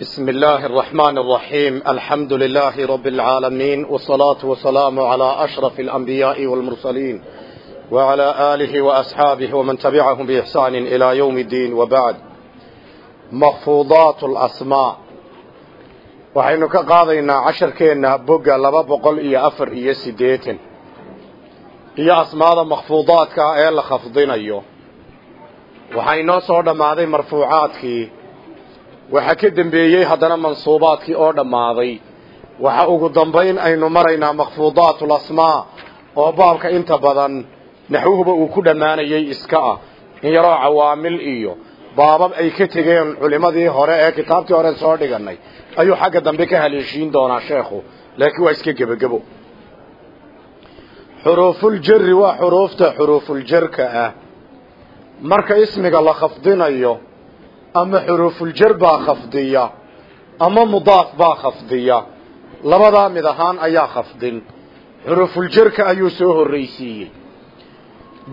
بسم الله الرحمن الرحيم الحمد لله رب العالمين والصلاة والسلام على أشرف الأنبياء والمرسلين وعلى آله وأصحابه ومن تبعهم بإحسان إلى يوم الدين وبعد مخفوضات الأسماء waxaynu ka qaadaynaa casharkeenna bogga laba boqol iyo afar iyo siddeetan iyo asmaada makhfuudaadka ee la khafdinayo waxaa inoo soo dhammaaday marfuucaadkii waxaa ka dembeeyey haddana mansuubaadkii oo dhammaaday. Waxa ugu dambayn aynu maraynaa makhfuudaatul asmaa oo baabka inta badan naxwuhuba uu ku dhammaanayay iska ah. In yaroo cawaamil iyo baabab ay ka tegeen culimmadii hore ee kitaabtii hore soo dhigannay ayuu xagga dambe ka haleeshiin doonaa sheekhu. Laakiin waa iska gebagebo xuruufuljari waa xuruufta xuruufuljarka ah. Marka ismiga la khafdinayo ama xuruufuljar baa khafdiya ama mudaaf baa khafdiya. Labadaa mid ahaan ayaa khafdin. Xuruufuljarka ayuu soo horraysiiyey.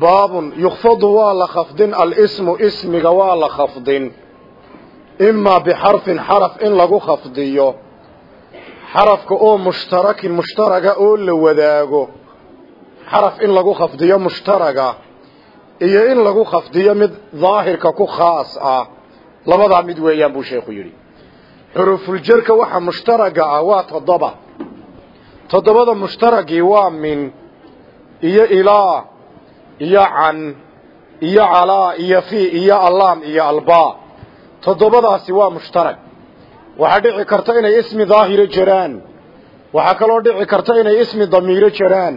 Baabun yukfadu waa la khafdin alismu ismiga waa la khafdin. Imaa bixarfin xaraf in lagu khafdiyo. Xarafka oo mushtarakin mushtaraga oo la wadaago. Xaraf in lagu khafdiyo mushtaraga iyo in lagu khafdiyo mid daahirka ku khaas ah labadaa mid weeyaan buu sheekhu yidhi. Xurufuljarka waxa mushtaraga ah waa toddoba. Toddobada mushtaragii waa min iyo ilaa iyo can iyo calaa iyo fi iyo allaam iyo albaa. Toddobadaasi waa mushtarag. Waxaa dhici karta inay ismi daahiro jiraan. Waxaa kaloo dhici karta inay ismi damiiro jiraan.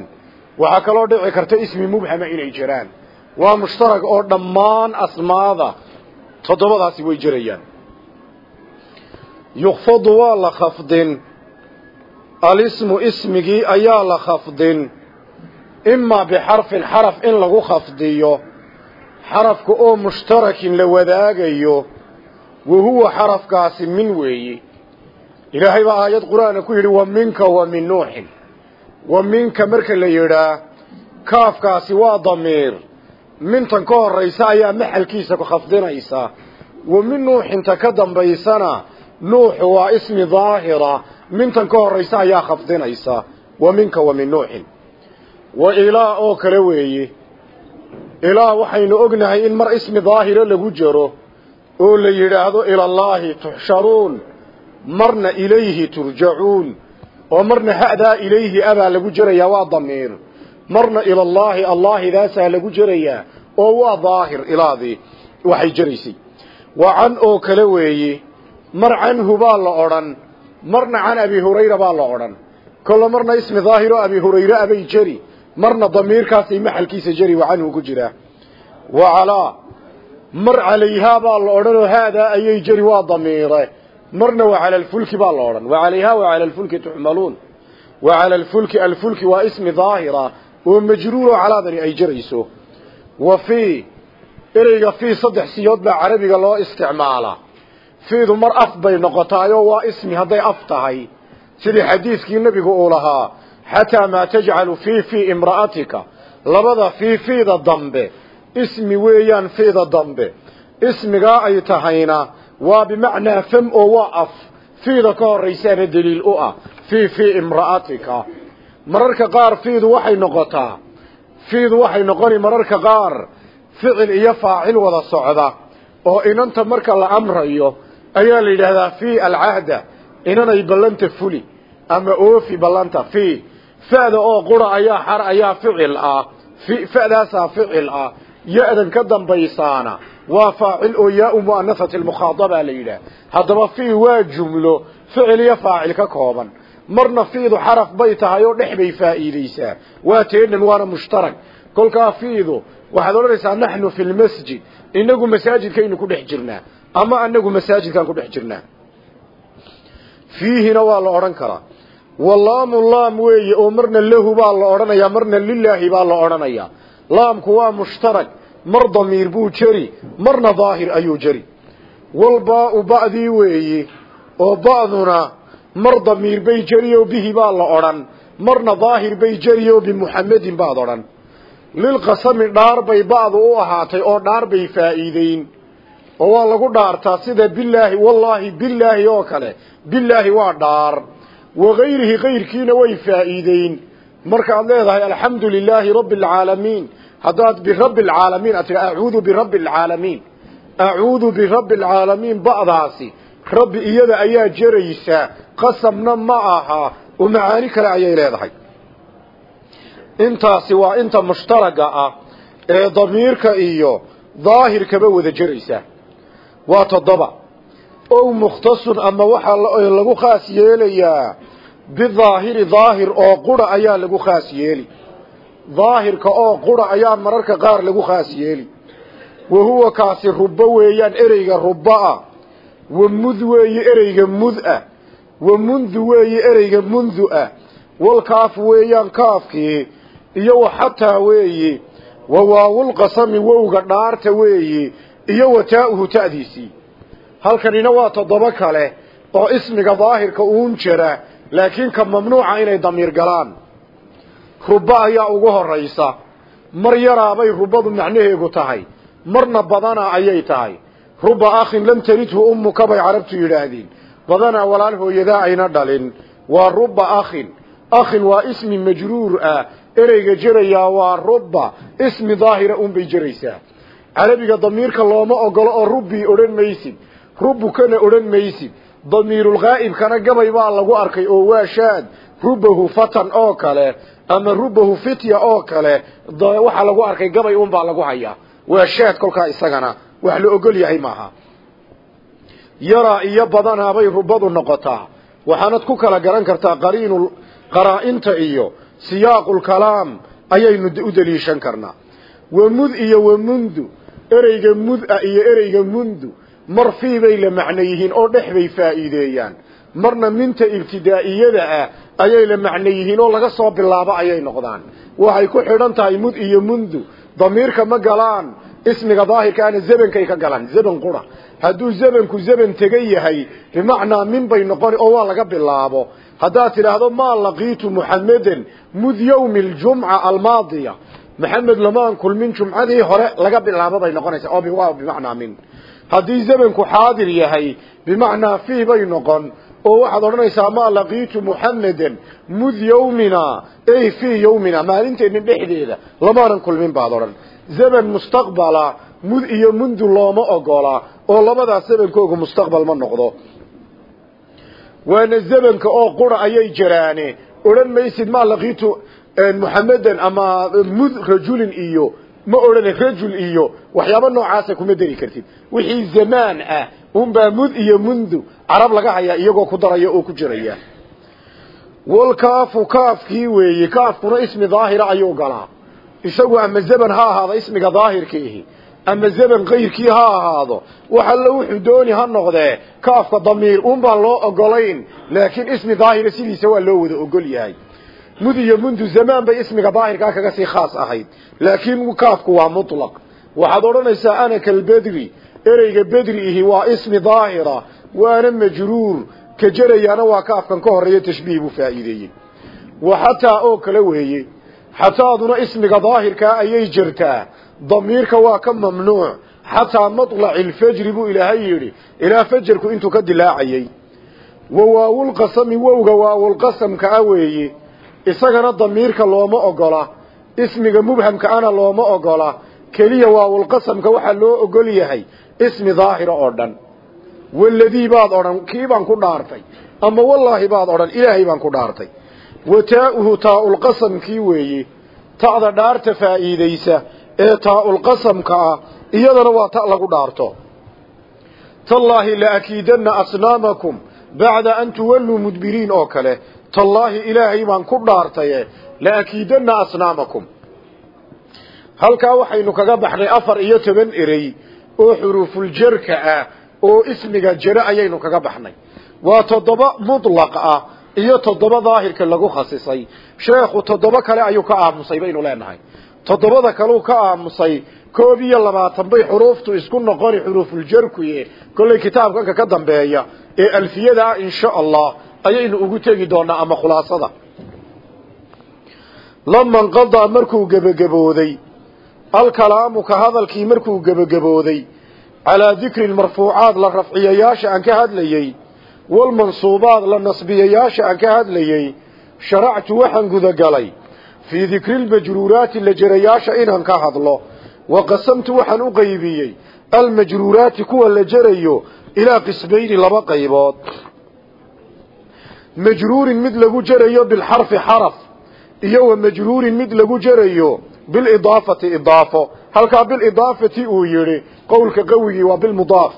Waxaa kaloo dhici karta ismi mubhama inay jiraan. Waa mushtarag oo dhammaan asmaada toddobadaasi way jirayaan. Yukfadu waa la khafdin. Alismu ismigii ayaa la khafdin. Imaa bixarfin xaraf in lagu khafdiyo. Xarafka oo mushtarakin la wadaagayo. Wa huwa xarafkaasi min weeyi. Ilaahay baa aayad qur'aana ku yidhi wa minka wa min nuuxin wa minka marka la yidhaa kaafkaasi waa damiir mintan ka horraysa ayaa maxalkiisa ku khafdinaysa. Wa min nuuxinta ka dambaysana nuuxu waa ismi daahira. Mintan ka horraysa ayaa khafdinaysa. Wa minka wa min nuuxin. Wa ilaa oo kale weeye ilaa waxaynu ognahay in mar ismi daahiro lagu jiro oo la yidhaahdo ilallaahi tuxsharuun marna ilayhi turjacuun oo marna ha'daa ilayhi abaa lagu jirayaa waa damiir marna ilallaahi allaahidaasaa lagu jirayaa oo waa daahir ilaadii waxay jiraysay waa can oo kale weeye mar canhu baa la odhan marna can abi hurayra baa la odhan. Kolla marna ismi daahir oo abi hurayre abay jeri marna damiirkaasay maxalkiisa jeri waa canhu ku jiraa wa calaa mar calayhaa baa la odhanoo haadaa ayay jeri waa damiire. Marna wa cala alfulki baa la odhan. Wa calayhaa wa cala alfulki tuxmaluun. Wa cala alfulki alfulki waa ismi daahira oo majruuroo calaadani ay jirayso wa fii ereyga fii saddex siyood baa carabiga loo isticmaalaa fiidu mar af bay noqotaayoo waa ismi hadday af tahay. Sidii xadiidkii nebigu uu lahaa xataa maa tajcalu fii fii imra'atika. Labada fii fiida dambe ismi weeyaan fiida dambe. Ismigaa ay tahayna waa bimacnaa fam oo waa af. Fiida ka horraysaana deliil u ah. Fii fii imra'atika mararka qaar fiidu waxay noqotaa fiidu waxay noqoni mararka qaar ficil iyo faacil wada socda oo inanta marka la amrayo ayaa la yidhaahdaa fii alcahda inanay ballanta fuli ama oofi ballanta fii fa'da oo qura ayaa xar ayaa ficil ah fa'daasaa ficil ah ya-dan ka dambaysaana waa faacil oo yaa-u mu'anasati lmukhaadabaa la yidhaah haddaba fii waa jumlo ficil iyo faacil ka kooban marna fiidu xaraf bay tahay oo dhex bay faa'iideysaa waa teenan waana mushtarag kolkaa fiidu waxaad odhanaysaa naxnu fi lmasjid inagu masaajidkaynu ku dhex jirnaa ama anagu masaajidkaan ku dhex jirnaa? Fiihina waa la odhan karaa. Walaamu laam weeye oo marna lahu baa la odhanayaa marna lilaahi baa la odhanayaa. Laamku waa mushtarag mar damiir buu jeri marna daahir ayuu jeri walbaau ba'dii weeye oo mar damiir bay jeriyo bihi baa la odhan marna daahir bay jeriyo bimuxamedin baad odhan. Lilqasami dhaar bay ba'du u ahaatay oo dhaar bay faa'iideyn. Oo waa lagu dhaartaa sida bilaahi wallaahi bilaahi oo kale bilaahi waa dhaar. Wagayrihi kayrkiina way faa'iideyn. Markaad leedahay alxamdu lilaahi rabbi alcaalamiin haddaad birabbi alcaalamiin aad tidha acuudu birabbi alcaalamiin acuudu birabbi alcaalamiin ba'daasi rabbi iyada ayaa jeraysaa qasamna ma aha oo macaani kale ayay leedahay. Intaasi waa inta mushtaraga ah ee damiirka iyo daahirkaba wada jeraysa waa toddoba. Ow mukhtasun ama waxaa lagu khaas yeelayaa bidaahiri daahir oo qura ayaa lagu khaas yeeli. Daahirka oo qura ayaa mararka qaar lagu khaas yeeli. Wa huwa kaasi rubbo weeyaan ereyga rubba-ah wa mud weeye ereyga mud-ah wa mundu weeye ereyga mundu ah. Walkaaf weeyaan kaafkii iyo wa xataa weeye wa waawulqasami wowga dhaarta weeye iyo wa taa-uhu ta'diisii halkanina waa toddoba kale oo ismiga daahirka uun jira laakiin ka mamnuuca inay damiir galaan. Rubba ayaa ugu horaysa mar yaraabay rubbadu macnaheegu tahay. Marna badanaa ayay tahay rubba akhin lam taridhu ummuka bay carabtu yidhaahdeen. Badanaa walaal hooyadaa ayna dhalin. Waa rubba akhin. Akhin waa ismi majruur ah. Ereyga jerayaa waa rubba. Ismi daahira unbay jeraysaa carabiga damiirka looma ogolo oo rubbii odhan maysid. Rubbukana odhan maysid. Damiirulghaa'ibkana gabay baa lagu arkay oo waa shaad. Rubahu fatan oo kale ama rubahu fitya oo kale. Waxaa lagu arkay gabay unbaa lagu hayaa. Waa kolkaa isagana wax la ogol yahay maaha. Yaraa iyo badanaabay rubadu noqotaa. Waxaanad ku kala garan kartaa qariinu qaraa-inta iyo siyaaqulkalaam ayaynu u daliishan karnaa. Wamud iyo wamundu ereyga mud-a iyo ereyga mundu mar fii la macno yihiin oo dhex bay faa'iideeyaan. Marna minta ibtidaa'iyada ah ayay la macno yihiin oo laga soo bilaabo ayay noqdaan. Waxay ku xidhan tahay mud iyo mundu damiirka ma galaan ismiga daahirkaana zebankay ka galaan zeban qura. Hadduu zebanku zeban tegan yahay bimacnaa min bay noqoni oo waa laga bilaabo. Haddaad tidhaahdo maa laqiitu muxameden mud yawmi aljumca almaadiya? Maxamed lamaan kulmin jumcadii hore laga bilaabo bay noqonaysaa. Oo bimacnaa min. Haddii zamanku xaadir yahay bimacnaa fii bay noqon. Oo waxaad odhanaysaa maa laqiitu muxameden mud yawmina? Ey fii yawmina maalinteennin dhexdeeda. Lamaanan kulmin baad odhan zaman mustaqbala mud iyo mundu looma ogola oo labadaas zamankooga mustaqbal ma noqdo. Waana zamanka oo qura ayay jiraane. Odhan maysid maa laqiitu muxameden ama mud rajulin iyo ma odhana rajul iyo waxyaabo noocaasa kuma dari kartid. Wixii zamaan ah unbaa mud iyo mundu carab laga hayaa iyagoo ku daraya oo ku jiraya. Walkaafu kaafkii weeye kaafkuna ismi daahira ayuu galaa isagu ama zaman ha ahaado ismiga daahirkiihi ama zaman kayrkii ha ahaado wax alla wuxuu dooni ha noqdee kaafka damiir un baan loo ogolayn laakiin ismi daahira sidiisa waa loo wada ogol yahay. Mud iyo mundu zamaan bay ismiga daahirkaa kaga sii khaas ahayd laakiin kaafku waa mutlaq. Waxaad odhanaysaa ana kalbedri ereyga bedri ihi waa ismi daahira waana majruur ka jerayaana waa kaafkan ka horreeya tashbiih buu faa'iideeyey. Wa xataa oo kale weeye xataaduna ismiga daahirkaa ayay jirtaa. Damiirka waa ka mamnuuc. Xataa matlaci lfajri buu ilaahay yidhi. Ilaa fajarku intuu ka dilaacayey wa waawulqasami wowga waawulqasamka a weeye isagana damiirka looma ogola. Ismiga mubhamka ana looma ogola. Keliya waawulqasamka waxaa loo ogol yahay ismi daahira oo dhan. Waladii baad odhan kii baan ku dhaartay? Ama wallaahi baad odhan ilaahay baan ku dhaartay wa taa-uhu taa-ulqasamkii weeye ta'da dhaarta faa'iidaysa ee taa-ulqasamka ah iyadana waa ta lagu dhaarto. Tallaahi la akiidanna asnaamakum bacda an tuwalluu mudbiriin oo kale. Tallaahi ilaahay baan ku dhaartaye la akiidanna asnaamakum. Halkaa waxaynu kaga baxnay afar iyo toban erey oo xuruufuljarka ah oo ismiga jere ayaynu kaga baxnay. Waa toddoba mutlaq ah iyo toddoba daahirka lagu khasisay. Sheekhu toddoba kale ayuu ka aamusay baynu leenahay. Toddobada kaleu ka aamusay koob iyo labaatan bay xuruuftu isku noqoni xuruufuljarkuye kollay kitaabkanka ka dambeeya ee alfiyada ah insha allah ayaynu ugu tegi doonaa ama khulaasada. Lama nqadaa markuu gebagabooday alkalaamu ka hadalkii markuu gebagabooday calaa dikri marfuucaad la rafciyayaasha aan ka hadlayey hadlayey sharactu waxaan gudagalay fii dikri lmajruuraati la jerayaasha inaan ka hadlo wa qasamtu waxaan u qaybiyey almajruuraati kuwa la jerayo ilaa qismayni laba qaybood majruurin mid lagu jerayo bilxarfi xaraf iyo majruurin mid lagu jerayo bilidaafati idaafo halkaa bilidaafati uu yidhi qowlka qawigii waa bilmudaaf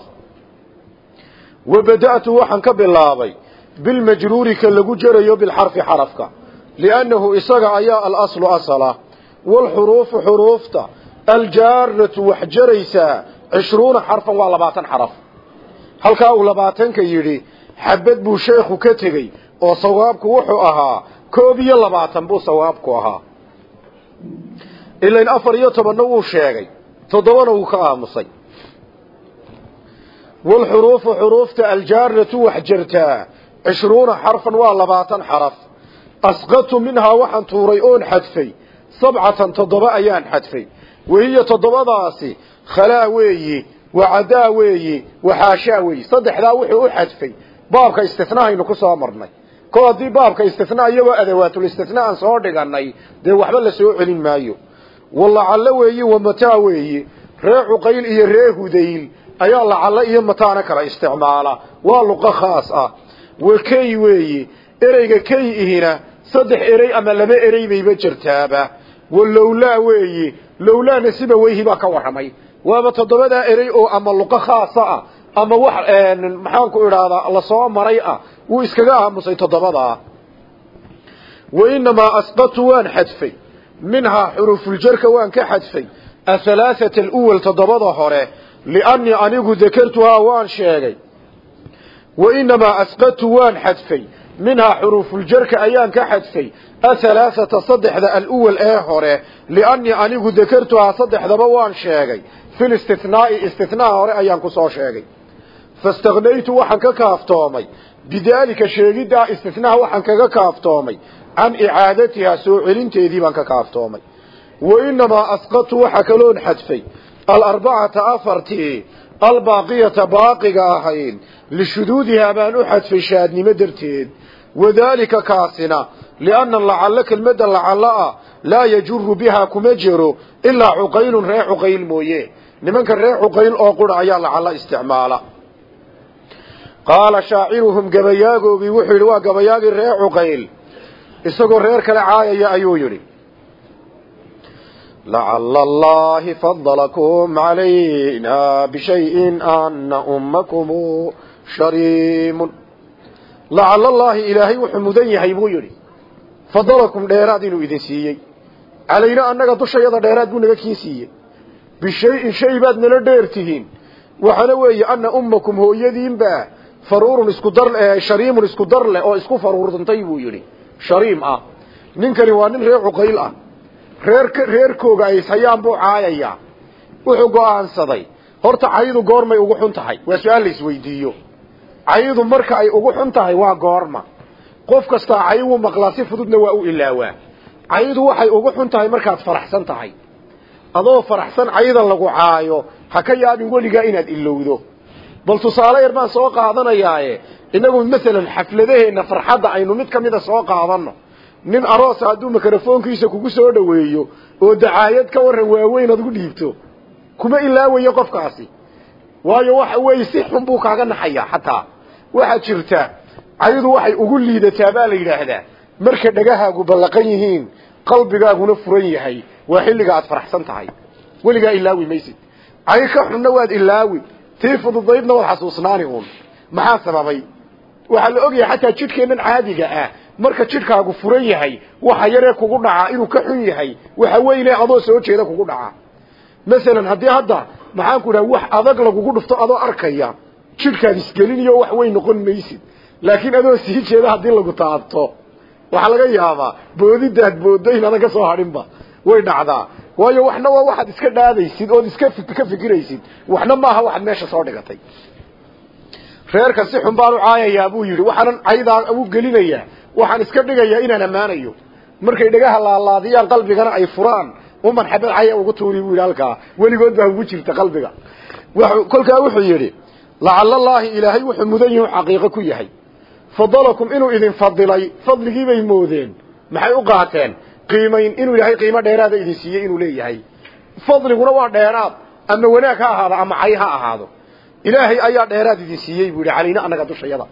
wa bada'tu waxaan ka bilaabay bilmajruuri ka lagu jerayo bilxarfi xarafka. Liannahu isaga ayaa alaslu asala. Waalxuruufu xuruufta. Aljaaratu wax jaraysaa cishruuna xarfan waa labaatan xaraf. Halkaa uu labaatanka yidhi xabad buu sheekhu ka tegey oo sawaabku wuxuu ahaa koob iyo labaatan buu sawaabku ahaa. Ilain afar iyo tobanna wuu sheegay toddobana wuu ka aamusay waalxuruufu xuruufta aljaaratu wax jartaa cishruuna xarfan waa labaatan xaraf asqadtu minhaa waxaan tuuray oon xadfay sabcatan toddoba ayaan xadfay wahiya toddobadaasi khalaa weeyi wacadaa weeyi waxaashaa weeyi saddexdaa wuxuu u xadfay baabka istinahaynu ku soo marnay ko haddii baabka istinaa iyagoo adawaatul istinaa aan soo dhiganay dee waxba la soo celin ayaa lacallo iyo mataana kala isticmaala. Waa luqo khaas ah. Wakey weeyi. Ereyga key ihina saddex erey ama laba erey bayba jirtaaba. Walowlaa weeyi. Lowlaana siba weyhi baa ka warramay. Waaba toddobadaa erey oo ama luqo khaasa ah ama wax maxaanku idhaahdaa la soo maray ah wuu iskaga aamusay toddobadaa. Wa inamaa asqadtu waan xadfay. Minhaa xuruufuljarka waan ka xadfay. Ahalaathata aluwal toddobada hore liannii anigu dakartuhaa waan sheegay wa inamaa asqadtu waan xadfay minhaa xuruufuljarka ayaan ka xadfay ahalaathata saddexda aluwal ee hore liannii anigu dakartuhaa saddexdaba waan sheegay fil istinaai istinaa hore ayaan ku soo sheegay fastaknaytu waxaan ka kaaftoomay bidaalika sheegiddaa istinaha waxaan kaga kaaftoomay can icaadatihaa soo celinteedii baan ka kaaftoomay wa inamaa asqadtu waxa kaloon xadfay alarbacata afartii albaaqiyata baaqiga ahayd lishuduudihaa baan u xadfay shaadnimo darteed. Wadaalika kaasina lianna lacallo kelmadda lacallo ah laa yajuru bihaa kuma jero ilaa cuqaylun ree cuqayl mooye. Nimanka ree cuqayl oo qura ayaa lacallo isticmaala. Qaala shaaciruhum gabayaagoogii wuxuu yidhi waa gabayaagii ree cuqayl. Isagoo reer kale caayaya ayuu yidhi lacala allahi fadalakum calayna bishayin ana ummakum shariimun lacala allaahi ilaahay wuxuu mudan yahay buu yidhi fadalakum dheeraad inuu idin siiyey calayna annaga dushayada dheeraad buu naga kiin siiyey bishayin shay baad nala dheer tihiin waxaana weeye ana ummakum hooyadiinbaa faruurun isku dar shariimun isku dar leh oo isku faruurtantay buu yidhi shariim ah reerkooga ay buu caayayaa wuxuu go'aansaday. Horta caydu goormay ugu xun tahay. Waa su'aal la isweydiiyo. Caydu marka ay ugu xun tahay waa goorma. Qof kastaa cay wuu maqlaa si fududna waa u ilaawaa. Caydu waxay ugu xun tahay markaad faraxsan tahay. Adoo faraxsan cayda lagu caayo ha ka yaabin weligaa inaad ilowdo bal tusaale yar baan soo qaadanayaaye inagu masalan xafladaheenna farxadda aynu mid ka mida soo qaadanno nin aroosa hadduu mikrofoonkiisa kugu soo dhoweeyo oo dacaayad ka warran waaweyn aad dhiibto kuma ilaawayo qofkaasi. Waayo waxa weeye si xun buu kaaga naxayaa xataa. Waxaa jirta caydu waxay ugu liidataa baa la yidhaahdaa. Marka dhagahaagu ballaqan yihiin qalbigaaguna furan yahay. Waa xilliga aad faraxsan tahay. Weligaa ilaawi maysid. Cay ka xunna waad ilaawi. Tii fududaydna waad xasuusnaani uun. Maxaa sababay? Waxaa la ogyahay xataa jidhkeennan caadiga ah marka jidhkaagu furan yahay waxa yaree kugu dhacaa inuu ka xun yahay waxa weyne adoo soo jeeda kugu dhacaa masalan haddii hadda maxaan ku wax adag lagugu dhufto adoo arkaya jidhkaad isgeliniyo wax weyn noqon maysid. Laakiin adoo sii jeeda haddii lagu taabto. Waxaa laga yaabaa boodidaad booddo inadan ka soo hadhinba. Way dhacdaa. Waayo waxna waa waxaad iska dhaadaysid ood iska ka fikiraysid waxna maaha waxaad meesha soo dhigatay. Reerka si xun baan u caayayaa buu yidhi waxaanan caydaa u gelinayaa waxaan iska dhigayaa inaan ammaanayo. Markay dhagaha laalaadiyaan qalbigana ay furaan. Uman xabad caya ugu tuuri buu yidhi halkaa. Weligood baa ugu jirta qalbiga. Kolkaa wuxuu yidhi lacallallaahi ilaahay wuxuu mudan yihi xaqiiqo ku yahay. Fadalakum inuu idin fadilay fadligiibay moodeen. Maxay u qaateen? Qiimayn inuu ilaahay qiimo dheeraada idin siiyey inuu leeyahay. Fadliguna waa dheeraad. Ama wanaag ha ahaado ama cay ha ahaado. Ilaahay ayaa dheeraad idin siiyey buu yidhi calayna annaga dushayada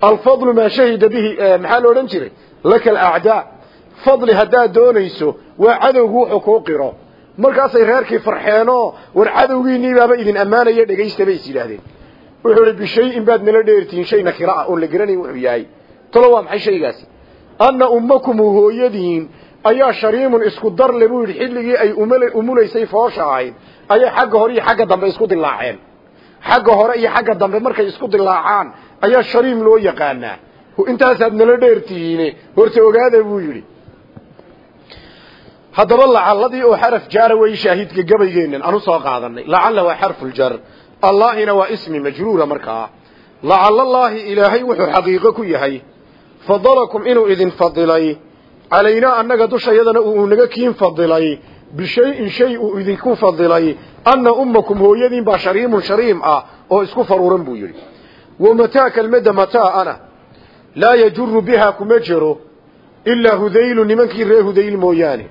alfadlu maa shahida bihi maxaa la odhan jiray? Laka alacdaa fadli haddaad doonayso waa cadowgu wuxuu kuu qiro. Markaasay reerkii farxeenoo war cadowgiiniibaaba idin ammaanaya dhegaysta bay is yidhaahdeen. Wuxuu ihi bishayin baad nala dheertihiin shay nakira ah oon la garanayn wuxuu yahay. Talo waa maxay shaygaasi? Anna ummakumu hooyadiin ayaa shariimun isku darle buu yidhi. Xilligii ay umulaysay foosha ahayd ayay xagga hore iyo xagga dambe isku dilaaceen xagga hore iyo xagga dambe markay isku dilaacaan ayaa shariim loo yaqaanaa. Intaasaad nala dheertihiine horta ogaada buu yidhi. Haddaba lacaladii oo xaraf jaara wey shaahidka gabaygeenan anu soo qaadanay lacalla waa xarfuljar allaahina waa ismi majruura markaa lacallallaahi ilaahay wuxuu xaqiiqo ku yahay fadalakum inuu idin fadilay. Calaynaa annaga dushayadana uu naga kiin fadilay. Bishayin shay uu idinku fadilay. Anna ummakum hooyadiin baa shariimun shariim ah oo isku faruuran buu yidhi mataa'ana laa yajuru bihaa kuma jiro ilaa hudaylu nimankii reer hudayl mooyaane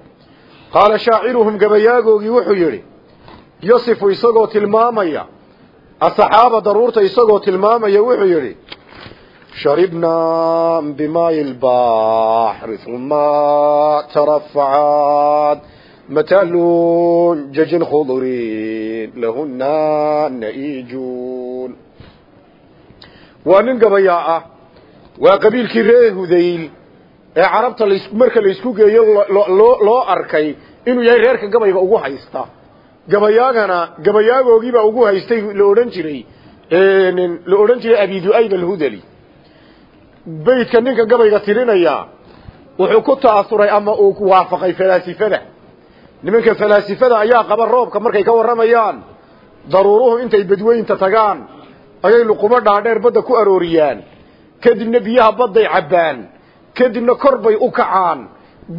qaala shaaciruhum gabayaagoogii wuxuu yidhi yasifu isagoo tilmaamaya asaxaaba daruurta isagoo tilmaamaya wuxuu yidhi sharibnaa bimaayi lbaxri uma tarafacaad mataalun jajin khudurin lahuna na'iijuun waa nin gabayaa ah. Waa qabiilkii reer hudayl ee carabta marka laysku geeyo loo arkay inuu yahay reerka gabayga ugu haysta. Gabayaagana gabayaagoogibaa ugu haystay la odhan jiray la odhan jiray abi du'ayb alhudali. Beydka ninka gabayga tirinaya wuxuu ku ta'asuray ama uu waafaqay falaasifada. Nimanka falaasifada ayaa qaba roobka markay ka warramayaan. Daruuruhu intay badweynta tagaan ayay luqumo dhaadheer badda ku arooriyaan. Kadibna biyaha badday cabbaan. Kadibna kor bay u kacaan.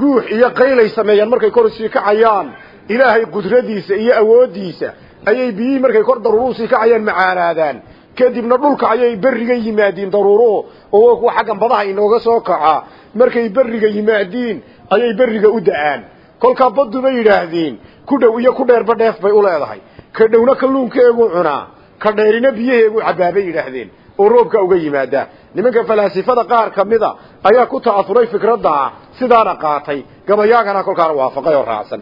Guux iyo qaylay sameeyaan markay kor sii kacayaan. Ilaahay qudradiisa iyo awooddiisa ayay biyihii markay kor daruuruhu sii kacayaan macaanaadaan. Kadibna dhulka ayay berriga yimaadiin daruuruhu oo kuwa xaggan badaha inooga soo kaca. Markay berriga yimaadiin ayay berriga u da'aan. Kolkaa baddu bay yidhaahdeen ku dhow iyo ku dheerba dheef bay u leedahay. Ka dhowna kalluunkeeguu cunaa ka dheerina biyaheeguu cabbaabay yidhaahdeen. Oo roobka uga yimaada. Nimanka falaasifada qaar ka mida ayaa ku ta'asuray fikraddaa sidaana qaatay. Gabayaagana kolkaana waafaqay oo raacsan.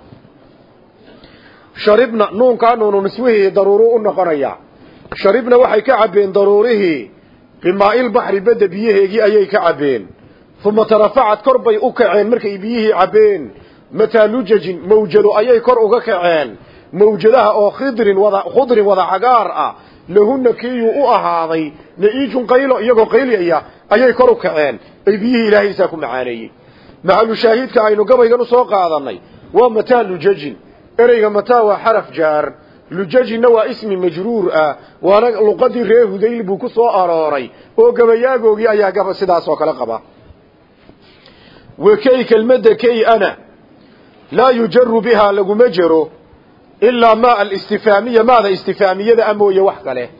Sharibna nuunkaa nuunu niswihii daruuru u noqonaya. Sharibna waxay ka cabbeen daruurihii bimaa'ilbaxri badda biyaheegii ayay ka cabbeen. Uma tarafacad kor bay u kaceen markay biyihii cabbeen. Mataalujajin mawjado ayay kor uga kaceen mawjadaha oo khidrin wada khudrin wada cagaar ah lahuna kiiyuu u ahaaday na'iijun qaylo iyagoo qayliyaya ayay kor u kaceen. Ay biyihii ilaahaysaa ku macaaneeyey maxalu shaahiidka aynu gabaygan u soo qaadanay waa mataa lujajin. Ereyga mataa waa xaraf jaar. Lujajinna waa ismi majruur ah. Waana luqadii reer hudayl buu ku soo arooray. Oo gabayaagoogii ayaa gaba sidaas oo kale qaba. Wakay kelmadda kay ana laa yujaru bihaa laguma jero ilaa maa alistifaamiya maada istifaamiyada ah mooye wax kale.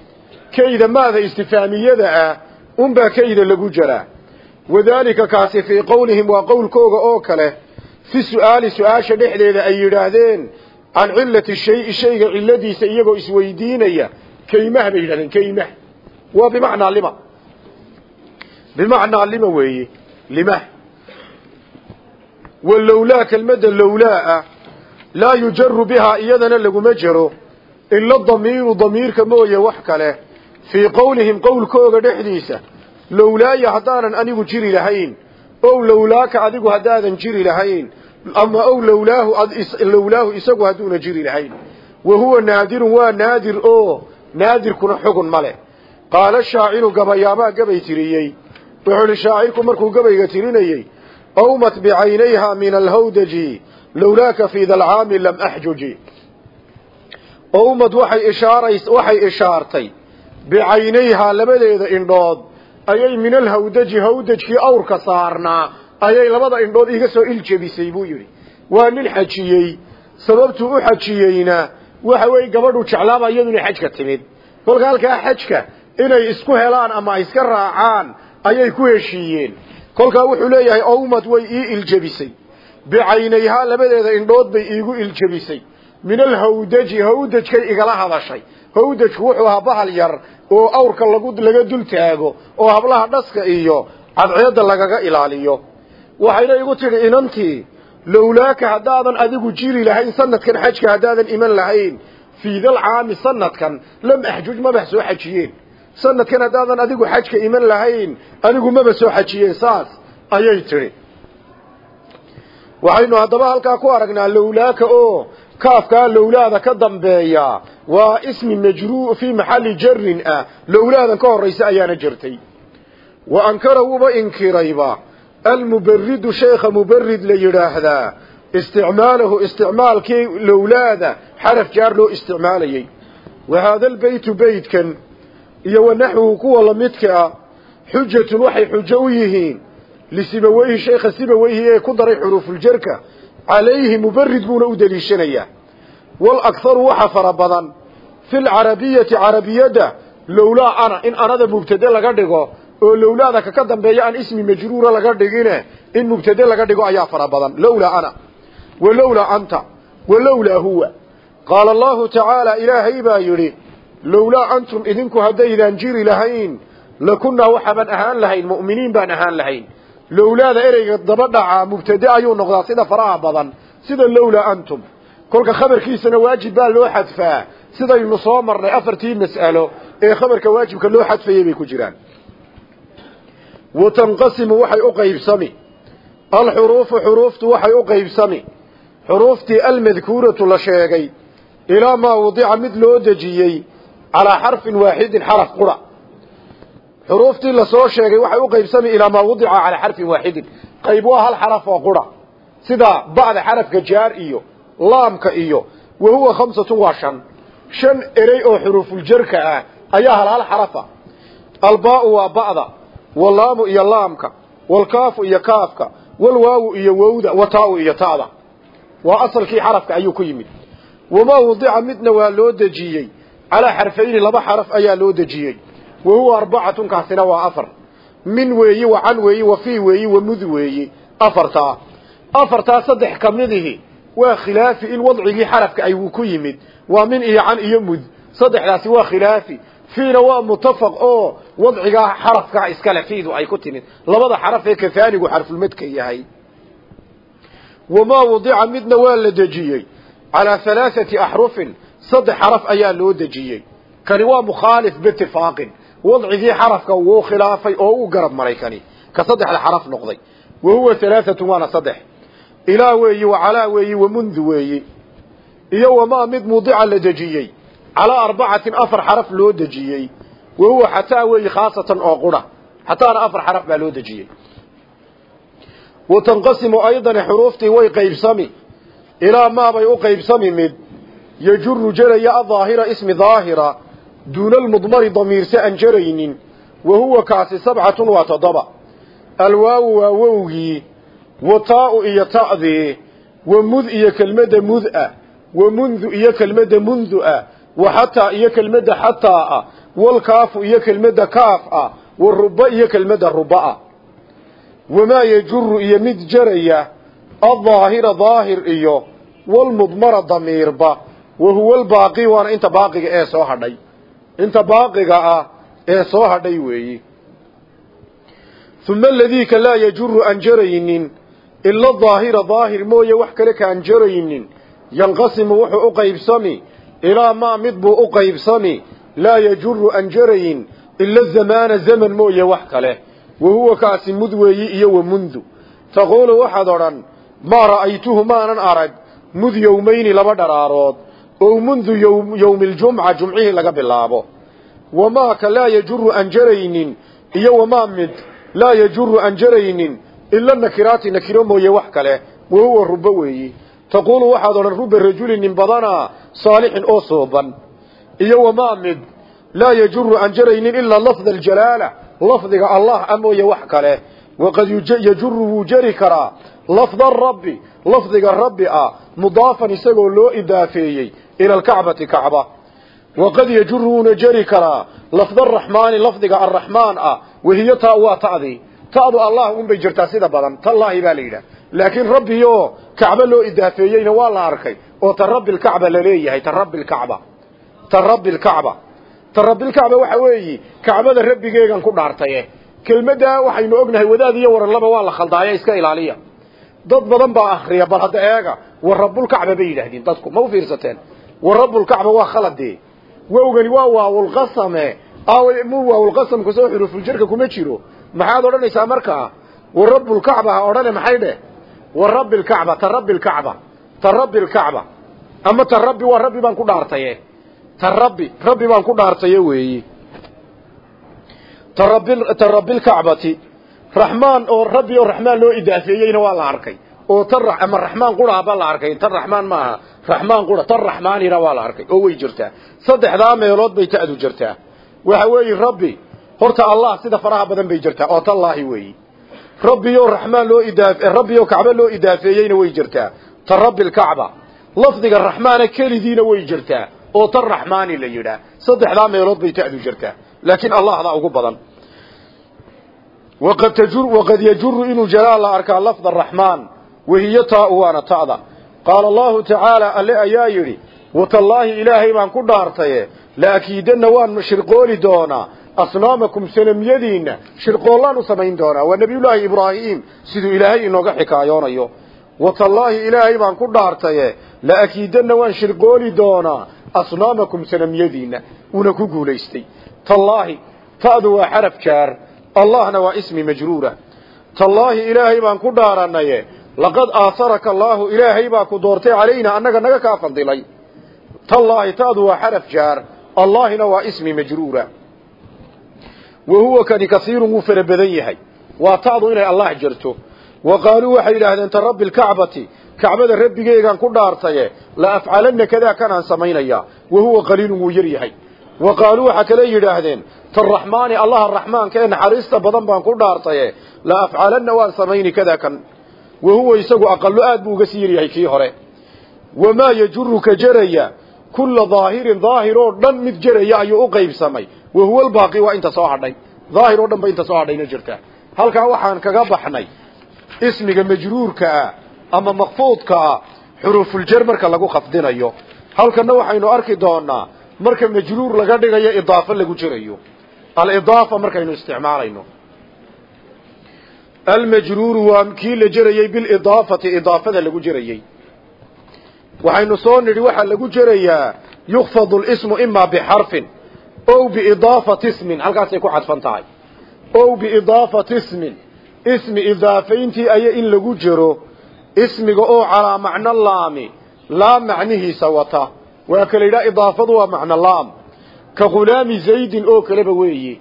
Kayda maada istifaamiyada ah unbaa kayda lagu jaraa. Wadaalika kaasi fii qowlihim waa qowlkooga oo kale fi su'aali su'aasha dhexdeeda ay yidhaahdeen can cilati shayi shayga ciladiisa iyagoo isweydiinaya kaymah bay yidhahdeen kaymah waa bimacnaa lima. Bimacnaa lima weeye limah walowlaa kelmadda lowlaa ah laa yujaru bihaa iyadana laguma jero ila damiiru damiirka mooye wax kale. Fii qowlihim qowlkooga dhexdiisa lowlaaya haddaanan anigu jiri lahayn ow lowlaaka adigu haddaadan jiri lahayn ama ow lowlaahu lowlaahu isagu hadduuna jiri lahayn. Wa huwa naadirun waa naadir oo naadirkuna xugun ma leh. Qaala shaaciru gabayaabaa gabay tiriyey. Wuxuu idhi shaacirku markuu gabayga tirinayey awmat bicaynayha min alhawdaji lowlaaka fii dalcaami lam axjuji awmad waxay ishaarays waxay ishaartay bicaynayhaa labadeeda indhood ayay min alhawdaji hawdajkii awrka saarnaa ayay labada indhood iga soo iljebisay buu yidhi waa nin xajiyey sababtuu u xajiyeyna waxa weeye gabadhu jeclaaba iyaduna xajka timid kolka halkaa xajka inay isku helaan ama iska raacaan ayay ku heshiiyeen kolkaa wuxuu leeyahay owmad way ii iljebisay bicaynayhaa labadeeda indhood bay iigu iljebisay. Min alhawdaji hawdajkay igala hadashay. Hawdajku wuxuu ahaa bahal yar oo awrka laga dul taago oo hablaha dhaska iyo cadceedda lagaga ilaaliyo. Waxayna igu tidhi inantii lowlaaka haddaadan adigu jiri lahayn sanadkan xajka haddaadan iman lahayn fii dal caami sanadkan lam axjuj maba soo xajiyeen. Sanadkan haddaadan adigu xajka iman lahayn anigu maba soo xajiyeen saas ayay tidhi waxaynu haddaba halkaa ku aragnaa lowlaaka oo kaafkaa lowlaada ka dambeeya. Waa ismi majruu fii maxalli jarin ah. Lowlaadan ka horraysa ayaana jirtay. Wa ankara wuuba inkirayba. Almuberidu sheekha muberid la yidhaahdaa. Isticmaalahu isticmaalkii lowlaada. Xaraf jaar loo isticmaalayey wa haada albaytu beytkan iyo wa naxwuhu kuwa lamidka ah. Xujatun waxay xujo u yihiin lisibaweyhi sheekha sibaweyhi ee ku daray xuruufuljarka calayhi mubarid buuna u deliishanayaa walakharu waxa fara badan fi lcarabiyati carabiyadda lowlaa ana in anada mubtade laga dhigo oo lowlaada kaka dambeeya aan ismi majruura laga dhigine in mubtade laga dhigo ayaa fara badan. Lowlaa ana walowlaa anta walowlaa huwa. Qaala allahu tacaala ilaahay baa yidhi lowlaa antum idinku haddaydaan jiri lahayn lakunnaa waxaaban ahaan lahayn mu'miniin baan ahaan lahayn lowlaada ereyga daba dhaca mubtade ayuu noqdaa sida faraha badan sida lowlaa antum kolka khabarkiisana waajib baa loo xadfaa sidaynu soo marnay afartii mas'alo ee khabarka waajibka loo xadfayay bay ku jiraan wa tanqasimu waxay u qaybsami alxuruufu xuruuftu waxay u qaybsami xuruuftii almadkuuratu la sheegay ilaa maa wadica mid loo dejiyey calaa xarfin waaxidin xaraf qura xuruuftii la soo sheegay waxay u qaybsami ilaa maa wadica calaa xarfin waaxidin. Qayb waa hal xaraf oo qura. Sida ba'da xarafka jaar iyo laamka iyo wa huwa khamsatun waa shan. Shan erey oo xuruufuljarka ah ayaa hal hal xarafa. Albaau waa ba'da walaamu iyo laamka walkaafu iyo kaafka walwaawu iyo wowda wataau iyo ta'da waa asalkii xarafka ayuu ku yimid. Wamaa wadica midna waa loo dejiyey. Calaa xarfayni laba xaraf ayaa loo dejiyey wa huwa arbacatun kaasina waa afar min weeyi wa can weeyi wa fii weeyi wa mud weeyi afartaa afartaa saddex ka midihi waa khilaafi in wadcigii xarafka ay ku yimid waa min iyo can iyo mud saddexdaasi waa khilaafi fiina waa mutafaq oo wadcigaa xarafkaa iskale fiidu ay ku timid labada xaraf ee kafaanigu xarfulmadka yahay wamaa wadica midna waa la dejiyey calaa halaaثati axrufin saddex xaraf ayaa loo dejiyey kani waa mukhaalif biitifaaqin wadcigii xarafka wuu khilaafay oo uu garab maray kani ka saddexda xaraf noqday. Wa huwa halaaثatun waana saddex. Ilaa weeyi wa calaa weeyi wa mundu weeyi. Iyo wamaa mid mudica la dejiyey. Calaa arbacatin afar xaraf loo dejiyey. Wa huwa xataa weeyi khaasatan oo qura xataana afar xaraf baa loo dejiyey. Wa tanqasimu duuna almudmari damiirse aan jaraynin wa huwa kaasi sabcatun waa toddoba alwaawu waa wowgii wa taa'u iyo ta'dii wa mud iyo kelmadda mud-a wa mundu iyo kelmadda mundu-a wa xataa iyo kelmadda xataa ah walkaafu iyo kelmadda kaaf ah wa ruba iyo kelmadda ruba-a wamaa yajuru iyo mid jaraya aldaahira daahir iyo walmudmara damiirba wa huwa albaaqi waana inta baaqiga ee soo hadhay inta baaqiga ah ee soo hadhay weeyi. Uma aladiika laa yajuru aan jaraynin ila daahira daahir mooye wax kale kaan jaraynin yanqasimu wuxuu u qaybsami ilaa maa mid buu u qaybsami laa yajuru aan jarayin ila zamaana zaman mooye wax kale. Wa huwa kaasi mud weeyi iyo wa mundu. Taquulu waxaad odhan maa ra'aytuhu maanan arag mud yowmayni laba dharaarood oo mundu yowmi ljumca jumcihii laga bilaabo. Wamaa ka laa yajuru aan jaraynin iyo wamaa mid laa yajuru aan jaraynin ila nakiraati nakiro mooye wax kale wa huwa ruba weeyi. Taquulu waxaad odhan ruba rajulin nin badanaa saalixin oo sooban. Iyo wamaa mid laa yajuru aan jaraynin ilaa lafda aljalaala lafdiga allah a mooye wax kale. Waqad yajuru wuu jari karaa lafda rabbi lafdiga rabbi ah mudaafan isagoo loo idaafeeyey lafda araxmaani lafdiga arraxmaan ah wahiyo taa waa ta'dii ta'du allah unbay jirtaa sida badan tallaahi baa la yidhaha laakiin rabbiyo kacbo loo idaafeeyeyna waa la arkay oo ta rabbi lkacba la leeyahay ta rabbi lkacba ta rabbi lkacba ta rabbilkacba waxa weeyi kacbada rabbigeegan ku dhaartaye kelmaddaa waxaynu ognahay wadaad iyo waranlaba waa la khaldaayo iska ilaaliya dad badan baa akriya bal hadda eega wa rabbulkacba bay yidhaahdeen dadku ma u fiirsateen wa rabbulkacba waa khaladee wowgani waa waawulqasame mu waawulqasamku soo xurufuljarka kuma jiro. Maxaad odhanaysaa markaa wa rabbulkacba ha odhane maxay dheh wa rabbi lkacba ta rabbi lkacba ta rabbi lkacba ama ta rabbi waa rabbi baan ku dhaartaye. Ta rabbi rabbi baan ku dhaartaye weeyi. Ta rabbi lkacbati raxmaan oo rabbi oo raxmaan loo idaafeeyeyna waa la arkay. Oo tan ama raxmaan quraaba la arkay. Tan raxmaan maaha raxmaan qura tan raxmaanina waa la arkay oo way jirtaa. Saddexdaa meelood bay ta'du jirtaa. Waxa weeye rabbi horta allah sida faraha badan bay jirtaa oo tallaahi weeyi. Rabbiyo raxmaan loo idaaf rabbiyo kacba loo idaafeeyeyna way jirtaa. Ta rabbi lkacba lafdiga raxmaana kelidiina way jirtaa oo tan raxmaani la yidhaah saddexdaa meelood bay ta'du jirtaa. Laakiin allahdaa ugu badan. Waqad yajuru inuu jalaa la arkaa lafda araxmaan wahiyo taa waana qaala allahu tacaala alle ayaa yidhi watallaahi ilaahay baan ku dhaartaye laakiidanna waan shirqooli doonaa asnaamakum sanamyadiinna shirqoollaan u samayn doonaa waa nebiyullaahi ibraahiim siduu ilaahay inooga xikaayoonayo watallaahi ilaahay baan ku dhaartaye laakiidanna waan shirqooli doonaa asnaamakum sanamyadiinna una ku guulaystay tallaahi ta'du waa xaraf jaar allahna waa ismi majruura tallaahi ilaahay baan ku dhaaranaye laqad aasaraka allaahu ilaahay baa ku doortay calayna annaga naga kaa fadilay. Tallaahi ta'du waa xaraf jaar. Allahina waa ismi majruura. Wa huwa kani kasiirun wuu fara badan yahay. Waa ta'du inay allah jirto. Wa qaaluu waxay yidhaahdeen ta rabbi lkacbati kacbada rabbigeegaan ku dhaartaye la afcalanna kadaa kanaan samaynayaa wa huwa qaliilun wuu yar yahay. Wa qaaluu waxaa kale yidhaahdeen taraxmaani allaha raxmaanka ee naxariista badan baan ku dhaartaye la afcalanna waan samayni kan wa huwa isagu aqallo aad buu uga sii yar yahay kii hore. Wamaa yajuru ka jaraya kulla daahirin daahir oo dhan mid jaraya ayuu u qaybsamay. Wa huwa albaaqi waa inta soo hadhay. Daahir oo dhan ba inta soo hadhayna jirta. Halkaa waxaan kaga baxnay ismiga majruurka ah ama makfuudka ah xuruufuljar marka lagu khafdinayo. Halkanna waxaynu arki doonaa marka majruur laga dhigayo idaafo lagu jirayo. Alidaafa markaynu isticmaalayno almajruuru waa kii la jerayey bilidaafati idaafada lagu jerayey waxaynu soo nidhi waxaa lagu jerayaa yukfadu lismu imaa bixarfin ow biidaafati ismin halkaasay ku cadfan tahay. Ow biidaafati ismin ismi idaafayntii aya in lagu jero ismiga oo calaa macno laami laam macnihiisa wata. Waa kala yidhaha idaafadu waa macno laam. Ka khulaami zaydin oo kaleba weeye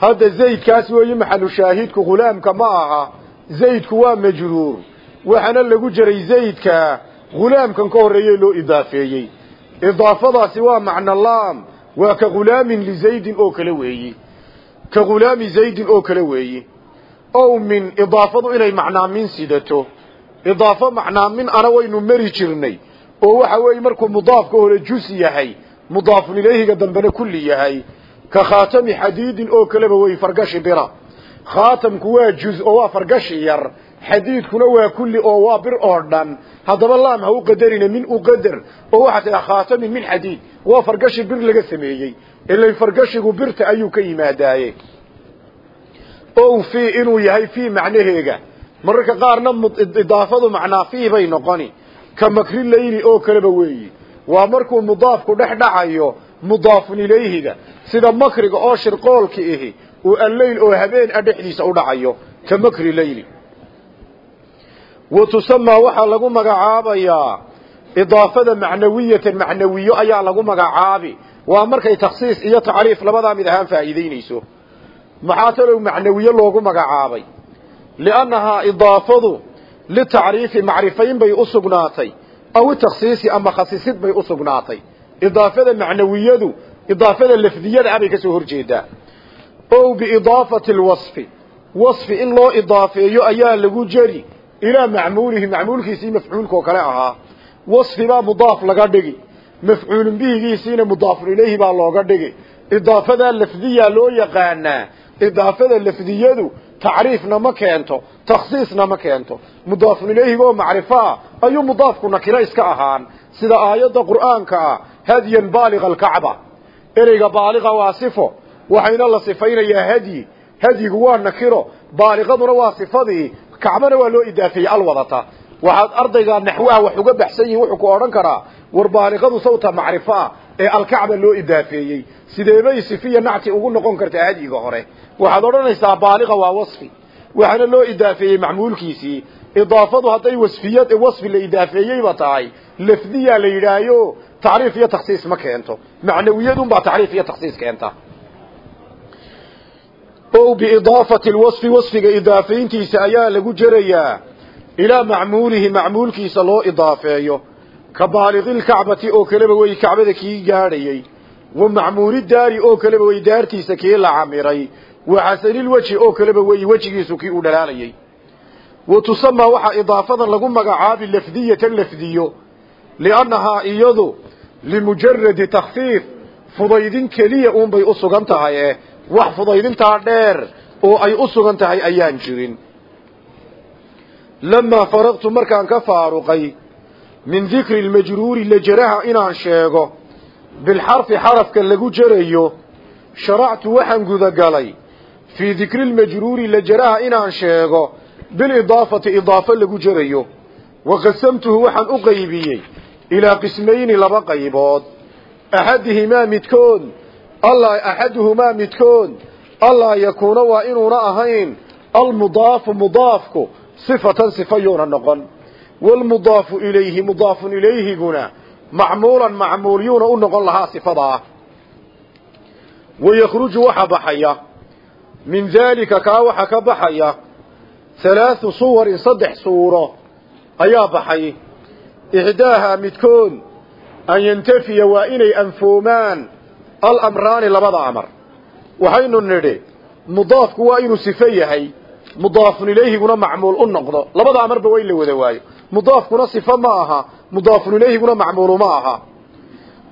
hadda zaydkaas weeye maxalu shaahidku khulaamka ma aha. Zaydku waa majruur. Waxaana lagu jiray zaydka khulaamkan ka horreeye loo idaafeeyey. Idaafadaasi waa macno laam. Waa ka khulaamin lizaydin oo kale weeyi. Ka khulaami zaydin oo kale weeyi. Ow min idaafadu inay macnaamin sidato. Idaafo macnaamin ana waynu mari jirnay. Oo waxa weeye markuu mudaafka hore jus yahay mudaafun ilayhiga dambena kulli yahay ka khaatami xadiidin oo kaleba wey fargashi bira. Khaatamku waa juz oo waa fargashi yar. Xadiidkuna waa kulli oo waa bir oo dhan. Haddaba laam ha u qadarina min u qadar. Oo waxaa tidhaha khaatamin min xadiid. Waa fargashi bir laga sameeyey. Ilay fargashigu birta ayuu ka yimaadaaye. O fii inuu yahay fii macnaheega. Mararka qaarna idaafadu macnaa fii bay noqoni. Ka makri layli oo kaleba weeyi. Waa markuu mudaafku dhex mudaafun ilayhiga sida makriga oo shirqoolka ihi uu alleyl oo habeen a dhexdiisa u dhacayo ka makri leyli wa tusamaa waxaa lagu magacaabayaa idaafada macnawiyatan macnawiyo ayaa lagu magacaabi. Waa markay takhsiis iyo tacriif labadaa mid ahaan faa'iideynayso maxaa talow macnawiye loogu magacaabay? Liannahaa idaafadu litacriifi macrifayn bay u sugnaatay aw itakhsiisi ama khasisid bay u sugnaatay. Idaafada macnawiyadu idaafada lafdiyada ah bay ka soo horjeedaa. Ow biidaafati alwasfi. Wasfi in loo idaafeeyo ayaa lagu jeri ilaa macmuulihi macmuulkiisii mafcuulka oo kale ahaa. Wasfi baa mudaaf laga dhigi mafcuulun bihigiisiina mudaafun ilayhi baa looga dhigi. Idaafadaa lafdiyaa loo yaqaanaa idaafada lafdiyadu tacriifna ma keento takhsiisna ma keento. Mudaafun ilayhiga oo macrifo ah ayuu mudaafku nakiro iska ahaan. Sida aayadda qur'aanka ah hadyan baaliga alkacba ereyga baaliga waa sifo waxayna la sifaynayaa hadyi. Hadyigu waa nakiro baaliqaduna waa sifadii. Kacbana waa loo idaafeeyey alwadata. Waxaad ardayga naxwaha wax uga baxsan yihiin wuxuu ku odhan karaa war baaliqadu sawta macrifo ah ee alkacba loo idaafeeyey sideebay sifiya nacti ugu noqon kartaa hadyiga hore? Waxaad odhanaysaa baaliqa waa wasfi. Waxaana loo idaafeeyey macmuulkiisii. Idaafadu hadday wasfiyad wasfi la idaafeeyeyba tahay lafdiyaa la yidhaayo tacriif iyo takhsiis ma keento. Macnawiyadunbaa tacriif iyo takhsiis keenta. O biidaafati lwasfi wasfiga idaafayntiisa ayaa lagu jerayaa ilaa macmuulihi macmuulkiisa loo idaafeeyo. Ka baaliqilkacbati oo kaleba wey kacbada kii gaadhayey wa macmuuli daari oo kaleba wey daartiisa kii la camiray. Wa xasanilweji oo kaleba wey wejigiisu kii u dhalaalayey wa tusamaa waxaa idaafadan lagu magacaabi lafdiyatan lafdiyo. Liannahaa iyadu limujaradi takhfiif fudaydin keliya uunbay u sugan tahay wax fudaydintaa dheer oo ay u sugan tahay ayaan jirin lamaa faraqtu markaan ka faaruqay min dikri lmajruuri lajaraha inaan sheego bilxarfi xarafka lagu jerayo sharactu waxaan gudagalay fii dikri lmajruuri lajaraha inaan sheego bilidaafati idaafo lagu jerayo wa qasamtuhu waxaan u qaybiyey ilaa qismayni laba qaybood. Axadihimaa midkood axaduhumaa midkood allaa yakuuna waa inuuna ahayn almudaafu mudaafku sifatan sifa yuuna noqon. Waalmudaafu ilayhi mudaafun ilayhiguna macmuulan macmuul yuuna u noqon lahaa sifadaa wayakhruju waxa baxaya. Min daalika kaa waxa ka baxaya halaathu suwarin saddex suuro ayaa baxay ixdaahaa midkood an yantafiya waa inay anfoomaan alamraani labada amar waxaynu nidhi mudaafku waa inuu sifo yahay mudaafun ilayhiguna macmuul u noqdo labada amarba waa in la wada waayo mudaafkuna sifo ma aha mudaafun ilayhiguna macmuulu ma aha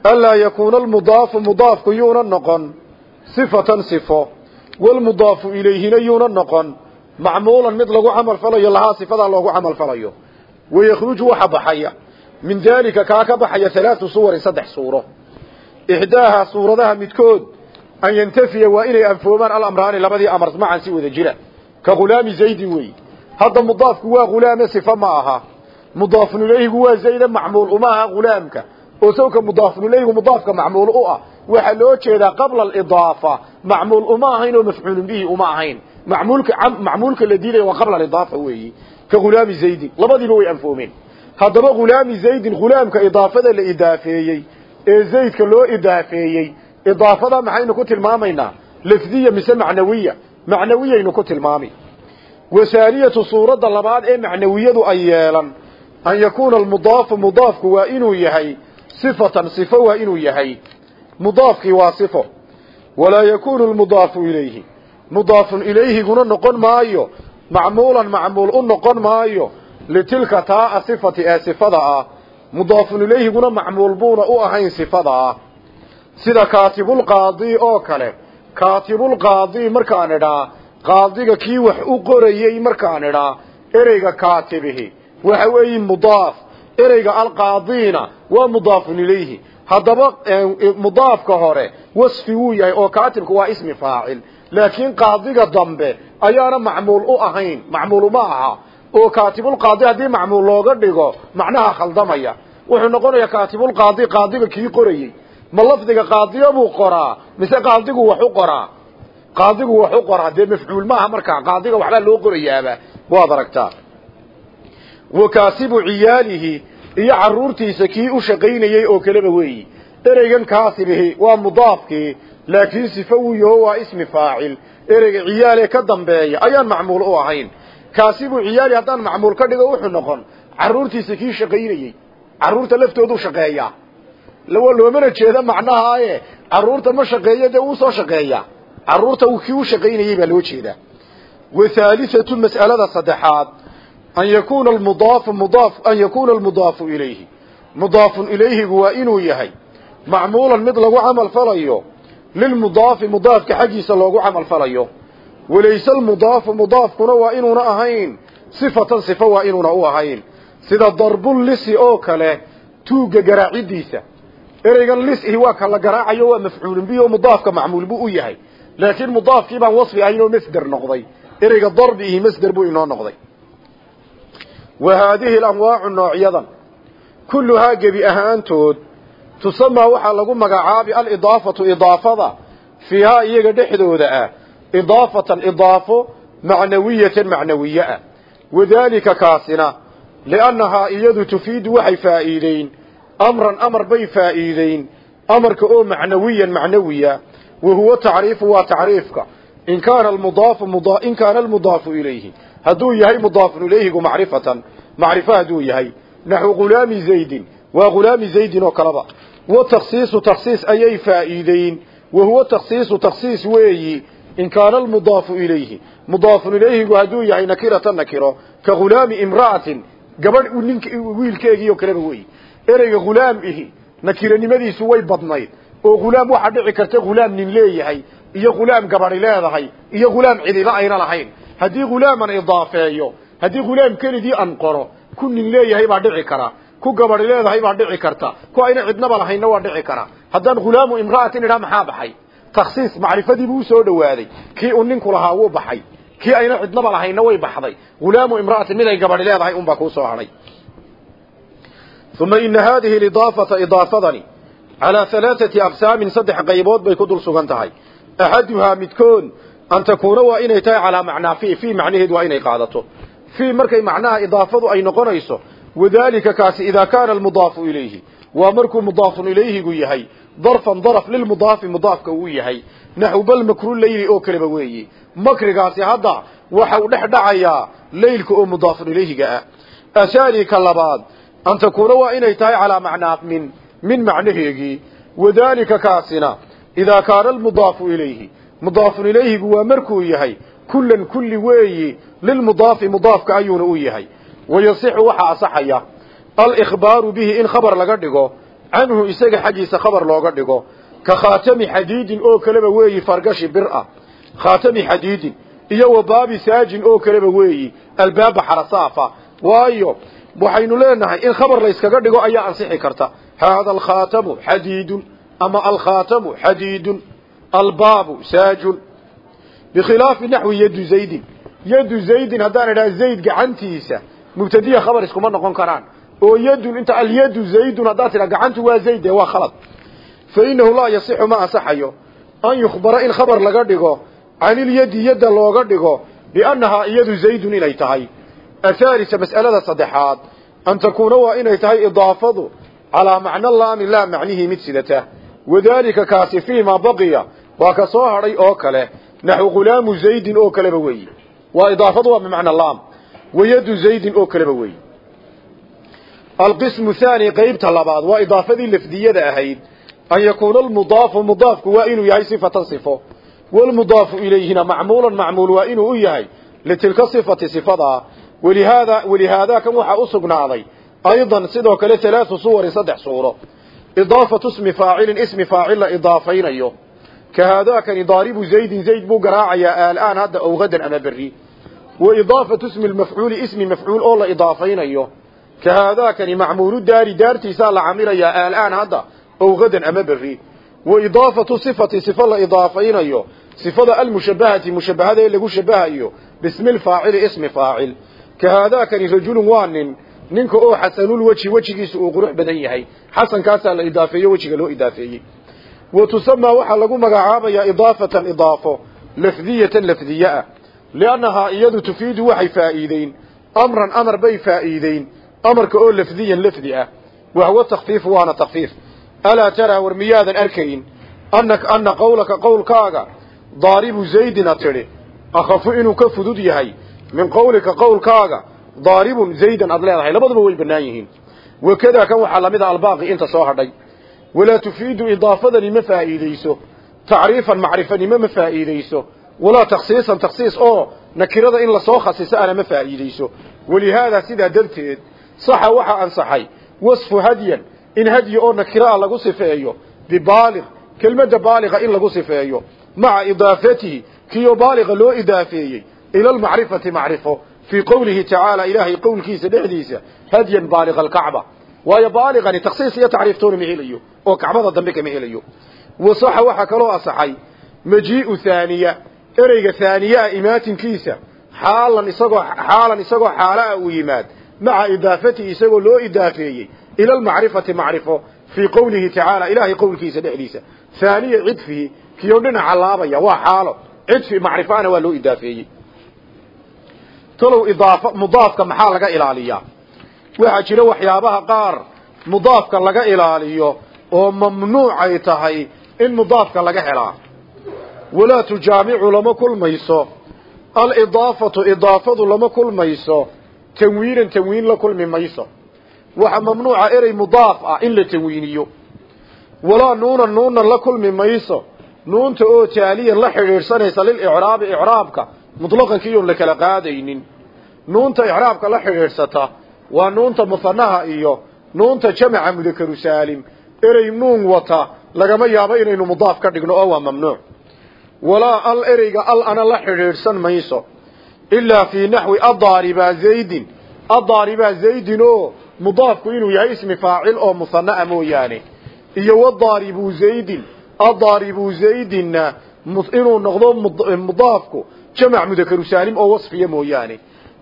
anlaa yakuuna almudaafu mudaafku yuuna noqon sifatan sifo walmudaafu ilayhina yuuna noqon macmuulan mid lagu camal falayo lahaa sifadaa loogu camal falayo wayakhruju waxa min daalika kaa ka baxaya halaatu suwarin saddex suuro. Ixdaaha suuradaha midkood an yantafiya waa inay anfoomaan alamraani labadii amar macan si wada jira. Ka khulaami zaydin wey hadda mudaafku waa khulaame sifa ma aha. Mudaafun ilayhigu waa zayda macmuul uma aha khulaamka oo sawka mudaafun ilayhigu mudaafka macmuul u ah waxaa loo jeedaa qabla alidaafa. Macmuul uma ahayn oo mafcuulun bihi uma ahayn. Mamulka macmuulka la diidaya waa qabla alidaafa weeyi. Ka khulaami zaydin labadiiba way anfoomeen haddaba khulaami zaydin khulaamka idaafada la idaafeeyey ee zaydka loo idaafeeyey idaafada maxaynu ku tilmaamaynaa? Lafdiya mise macnawiya? Macnawiyaynu ku tilmaami. Wasaaniyatu suuradda labaad ee macnawiyadu ay yeelan an yakuuna almudaafu mudaafku waa inuu yahay sifatan sifo waa inuu yahay. Mudaafkii waa sifo. Walaa yakuunu lmudaafu ilayhi. Mudaafun ilayhiguna noqon maayo. Macmuulan macmuul u noqon maayo litilka taa sifati ee sifada ah mudaafun ilayhiguna macmuul buuna u ahayn sifada ah. Sida kaatibulqaadi oo kale kaatibulqaadi markaan idhaa qaadiga kii wax u qorayey markaan idhaa ereyga kaatibihi. Waxa weeye mudaaf ereyga alqaadiina waa mudaafun ilayhi. Haddaba mudaafka hore wasfi wuu yahay oo kaatibka waa ismi faacil. Laakiin qaadiga dambe ayaana macmuul u ahayn. Macmuul aha oo kaatibulqaadi haddii macmuul looga dhigo macnaha khaldamaya. Wuxuu noqonayaa kaatibulqaadi qaadiga kii qorayey. Ma lafdiga qaadiyo buu qoraa mise qaadigu wax u qoraa? Qaadigu wax u qoraa dee mafcuul maaha markaa qaadiga waxbaa loo qorayaaba waad aragtaa. Wa kaasibu ciyaalihi iyo caruurtiisa kii u shaqaynayey oo kaleba weeyi. Ereygan kaasibihi waa mudaafkii laakiin sifa uu yaho waa ismi faacil. Ereyga ciyaale ka dambeeya ayaan macmuul u ahayn kaasibu ciyaali haddaan macmuul ka dhigo wuxuu noqon. Caruurtiisa kii shaqaynayey. Caruurta laftoodu shaqeeyaa loomana jeeda macnahaaye. Caruurta ma shaqeeyo dee wuu soo shaqeeyaa carruurta kii u shaqaynayey baa loo jeedaa wahaalisatu mas'alada saddexaad. An yakuuna almudaafu mudaaf an yakuuna almudaafu ilayhi. Mudaafun ilayhigu waa inuu yahay. Macmuulan mid lagu camal falayo. Lilmudaafi mudaafka xaggiisa loogu camal falayo walayse almudaafu mudaafkuna waa inuuna ahayn. Sifatan sifo waa inuuna u ahayn. Sida darbullisi oo kale tuugga garaacidiisa. Ereygan lisihi waa ka la garaacayo waa mafcuulun bihi oo mudaafka macmuul buu u yahay. Laakiin mudaafkii baan wasfi ahayn oo masder noqday. Ereyga darbiihi masder buu inoo noqday. Wa haadihi alanwaacu noocyadan kulluhaa gebi ahaantood tusamaa waxaa lagu magacaabi alidaafatu idaafada. Fiihaa iyaga dhexdooda ah idaafatan idaafo macnawiyatan macnawiye ah wadaalika kaasina liannahaa iyadu tufiidu waxay faa'iideyn amran amar bay faa'iideyn amarka oo macnawiyan macnawiya wa huwa tacriifu waa tacriifka. In kaana almudaafu in kaana almudaafu ilayhi. Hadduu yahay mudaafun ilayhigu macrifatan macrifo hadduu yahay. Naxwu ghulaami zaydin waa ghulaami zaydin oo kaleba. Wa takhsiisu takhsiis ayay faa'iideyn wa huwa takhsiisu takhsiis weeyi in kaana almudaafu ilayhi mudaafun ilayhigu hadduu yahay nakiratan nakiro ka ghulaami imra'atin gabadh wiilkeegiioo kaleba weeyi ereyga ghulaam ihi nakiranimadiisu way badnayd oo ghulaam waxaa dhici karta ghulaam nin leeyahay iyo ghulaam gabadhi leedahay iyo ghulaam cidiba ayna lahayn haddii ghulaaman idaafeeyo haddii ghulaam keligii an qoro ku nin leeyahay baa dhici kara ku gabadhi leedahay baa dhici karta ku ayna cidnaba lahaynna waa dhici kara haddaan ghulaamu imra'atin idhaa maxaa baxay takhsiis macrifadii buu u soo dhowaaday kii uu ninku lahaa wuu baxay. Kii ayna cidnaba lahaynna way baxday. Ghulaamu imra'atin mid ay gabadhi leedahay unbaa kuu soo hadhay uma ina haadihi alidaafata idaafadani calaa halaaثati aqsaamin saddex qaybood bay ku dul sugan tahay. Axaduhaa midkood an takuuna waa inay tahay calaa macnaa fi fii macnaheed waa inay qaadato. Fii markay macnaha idaafadu ay noqonayso wadaalika kaasi idaa kaana almudaafu ilayhi. Waa markuu mudaafun ilayhigu yahay darfan daraf lilmudaafi mudaafka uu yahay. Naxw bal makru leyli oo kaleba weeyi. Makrigaasi hadda waxa uu dhex dhacayaa leylka oo mudaafun ilayhiga ah. Ahaani ka labaad an takuuna waa inay tahay calaa macnaa min min macnaheegii wadaalika kaasina idaa kaana almudaafu ilayhi. Mudaafun ilayhigu waa markuu yahay kullan kulli weeyi lilmudaafi mudaafka ayuuna u yahay. Wayasixu waxaa asaxaya alikhbaaru bihi in khabar laga dhigo canhu isaga xaggiisa khabar looga dhigo ka khaatami xadiidin oo kaleba weeyi fargashi bir ah khaatami xadiidin iyo wa baabi saajin oo kaleba weeyi albaaba xarasaafa. Waayo waxaynu leenahay in khabar layskaga dhigo ayaa ansixi karta. Haada alkhaatamu xadiidun ama alkhaatamu xadiidun albaabu saajun. Bikhilaafi naxwi yadu zaydin. Yadu zaydin haddaan idhaha zayd gacantiisa mubtadiya khabar iskuma noqon karaan oo yadun inta alyadu zaydun haddaad tidhaha gacantu waa zayd dee waa khalad. Fa inahu laa yasixu ma ansaxayo an yukhbara in khabar laga dhigo canilyadi yadda looga dhigo biannahaa iyadu zaydun inay tahay. Athaalisa mas'alada saddexaad an takuuna waa inay tahay idaafadu calaa macna laami laa macnihii mid sidata. Wadaalika kaasi fii maa baqiya waa ka soo hadhay oo kale naxwu ghulaamu zaydin oo kaleba weeyi. Waa idaafadu waa bimacna laam. Wayadu zaydin oo kaleba weeyi alqismu thaani qeybta labaad waa idaafadii lafdiyada ahayd. An yakuuna almudaafu mudaafku waa inuu yahay sifatan sifo. Walmudaafu ilayhina macmuulan macmuul waa inuu u yahay litilka sifati sifadaa walihaada walihaada kan waxaa u sugnaaday. Aydan sidoo kale halaathu suwarin saddex suuro. Idaafatu ismi faacilin ismi faacil la idaafaynayo. Ka haadaakani daaribu zaydin zayd buu garaacayaa alaan hadda ow hadan ama berri. Wa idaafatu ismi ka haadaakani macmuulu daari daartiisaa la camirayaa alaan hadda ow hadan ama berri. Wa idaafatu sifati sifo la idaafaynayo. Sifada almushabahati mushabahada ee lagu shabahayo bismi lfaacili ismi faacil. Ka haadaakani rajulun waa nin ninka oo xasanul weji wejigiisa uu qurux badan yahay. Xasankaasaa la idaafeeyo wejiga loo idaafeeyey. Wa tusamaa waxaa lagu magacaabayaa idaafatan idaafo lafdiyatan lafdiye ah liannahaa iyadu tufiidu waxay faa'iideyn. Amran amar bay faa'iideyn amarka oo lafdiyan lafdi ah wahwa takfiifu waana takfiif alaa taraa war miyaadan arkayn ana ana qawlaka qowlkaaga daaribu zaydina tidhi akhafu inuu ka fudud yahay min qawlika qowlkaaga daaribun zaydan aad leedahay labaduba way bannaan yihiin. Wakadaa kan waxaa la mid a albaaqi inta soo hadhay walaa tufiidu idaafadani ma faa'iideyso tacriifan macrifanimo ma faa'iideyso walaa takhsiisan takhsiis oo nakirada in la soo khasiso ana ma faa'iideyso walihaadaa sidaa darteed saxa waxaa ansaxay wasfu hadyan in hadyi oo nakira lagu sifeeyo bibaaliq kelmadda baaliqa in lagu sifeeyo maca idaafatihi kiyo baaliqa loo idaafeeyey ila almacrifati macrifo fii qowlihi tacaala ilaahay qowlkiisa dhexdiisa hadyan baaliqa alkacba. Waayo baaliqani taksiis iyo tacriiftoona ma helayo oo kacbada dambe kama helayo. Wasaxa waxaa kaloo asaxay majii'u haaniya ereyga haaniyaa imaatinkiisa xaalan isagoo xaalan isagoo uu yimaad maca idaafatihi isagoo loo idaafeeyey ila almacrifati macrifo fii qowlihi tacaala ilaahay qowlkiisa dhexdiisa. Haaniya cidfihi kiyo dhinaca laabaya waa xaalo. Cidfi macrifaana waa loo idaafeeyey. Talow idaafa mudaafka maxaa laga ilaaliyaa? Waxaa jira waxyaabaha qaar mudaafka laga ilaaliyo oo mamnuucay tahay in mudaafka laga helaa. Walaa tujaamicu lama kulmayso. Alidaafatu idaafadu lama kulmayso tanwiinan tanwiin la kulmi mayso. Waxa mamnuuca erey mudaaf ah in la tanwiiniyo. Walaa nuunan nuunan la kulmi mayso. Nuunta oo taaliyan la xidhiidhsanaysa lilicraabi icraabka mutlaqankiiyoon la kala qaadaynin. Nuunta icraabka la xidhiidhsata waa nuunta musanaha iyo nuunta jamaca mudakaru saalim. Erey nuun wata lagama yaabo inaynu mudaaf ka dhigno oo waa mamnuuc. Walaa al ereyga al ana la xidhiidhsan mayso ilaa fii naxwi adaaribaa zaydin adaaribaa zaydin oo mudaafku inuu yahay ismi faacil oo musanaa mooyaane iyo wadaaribu zaydin adaaribu zaydinna inuu noqdo mudaafku jamac mudakaru saalim oo wasfiya mooyaane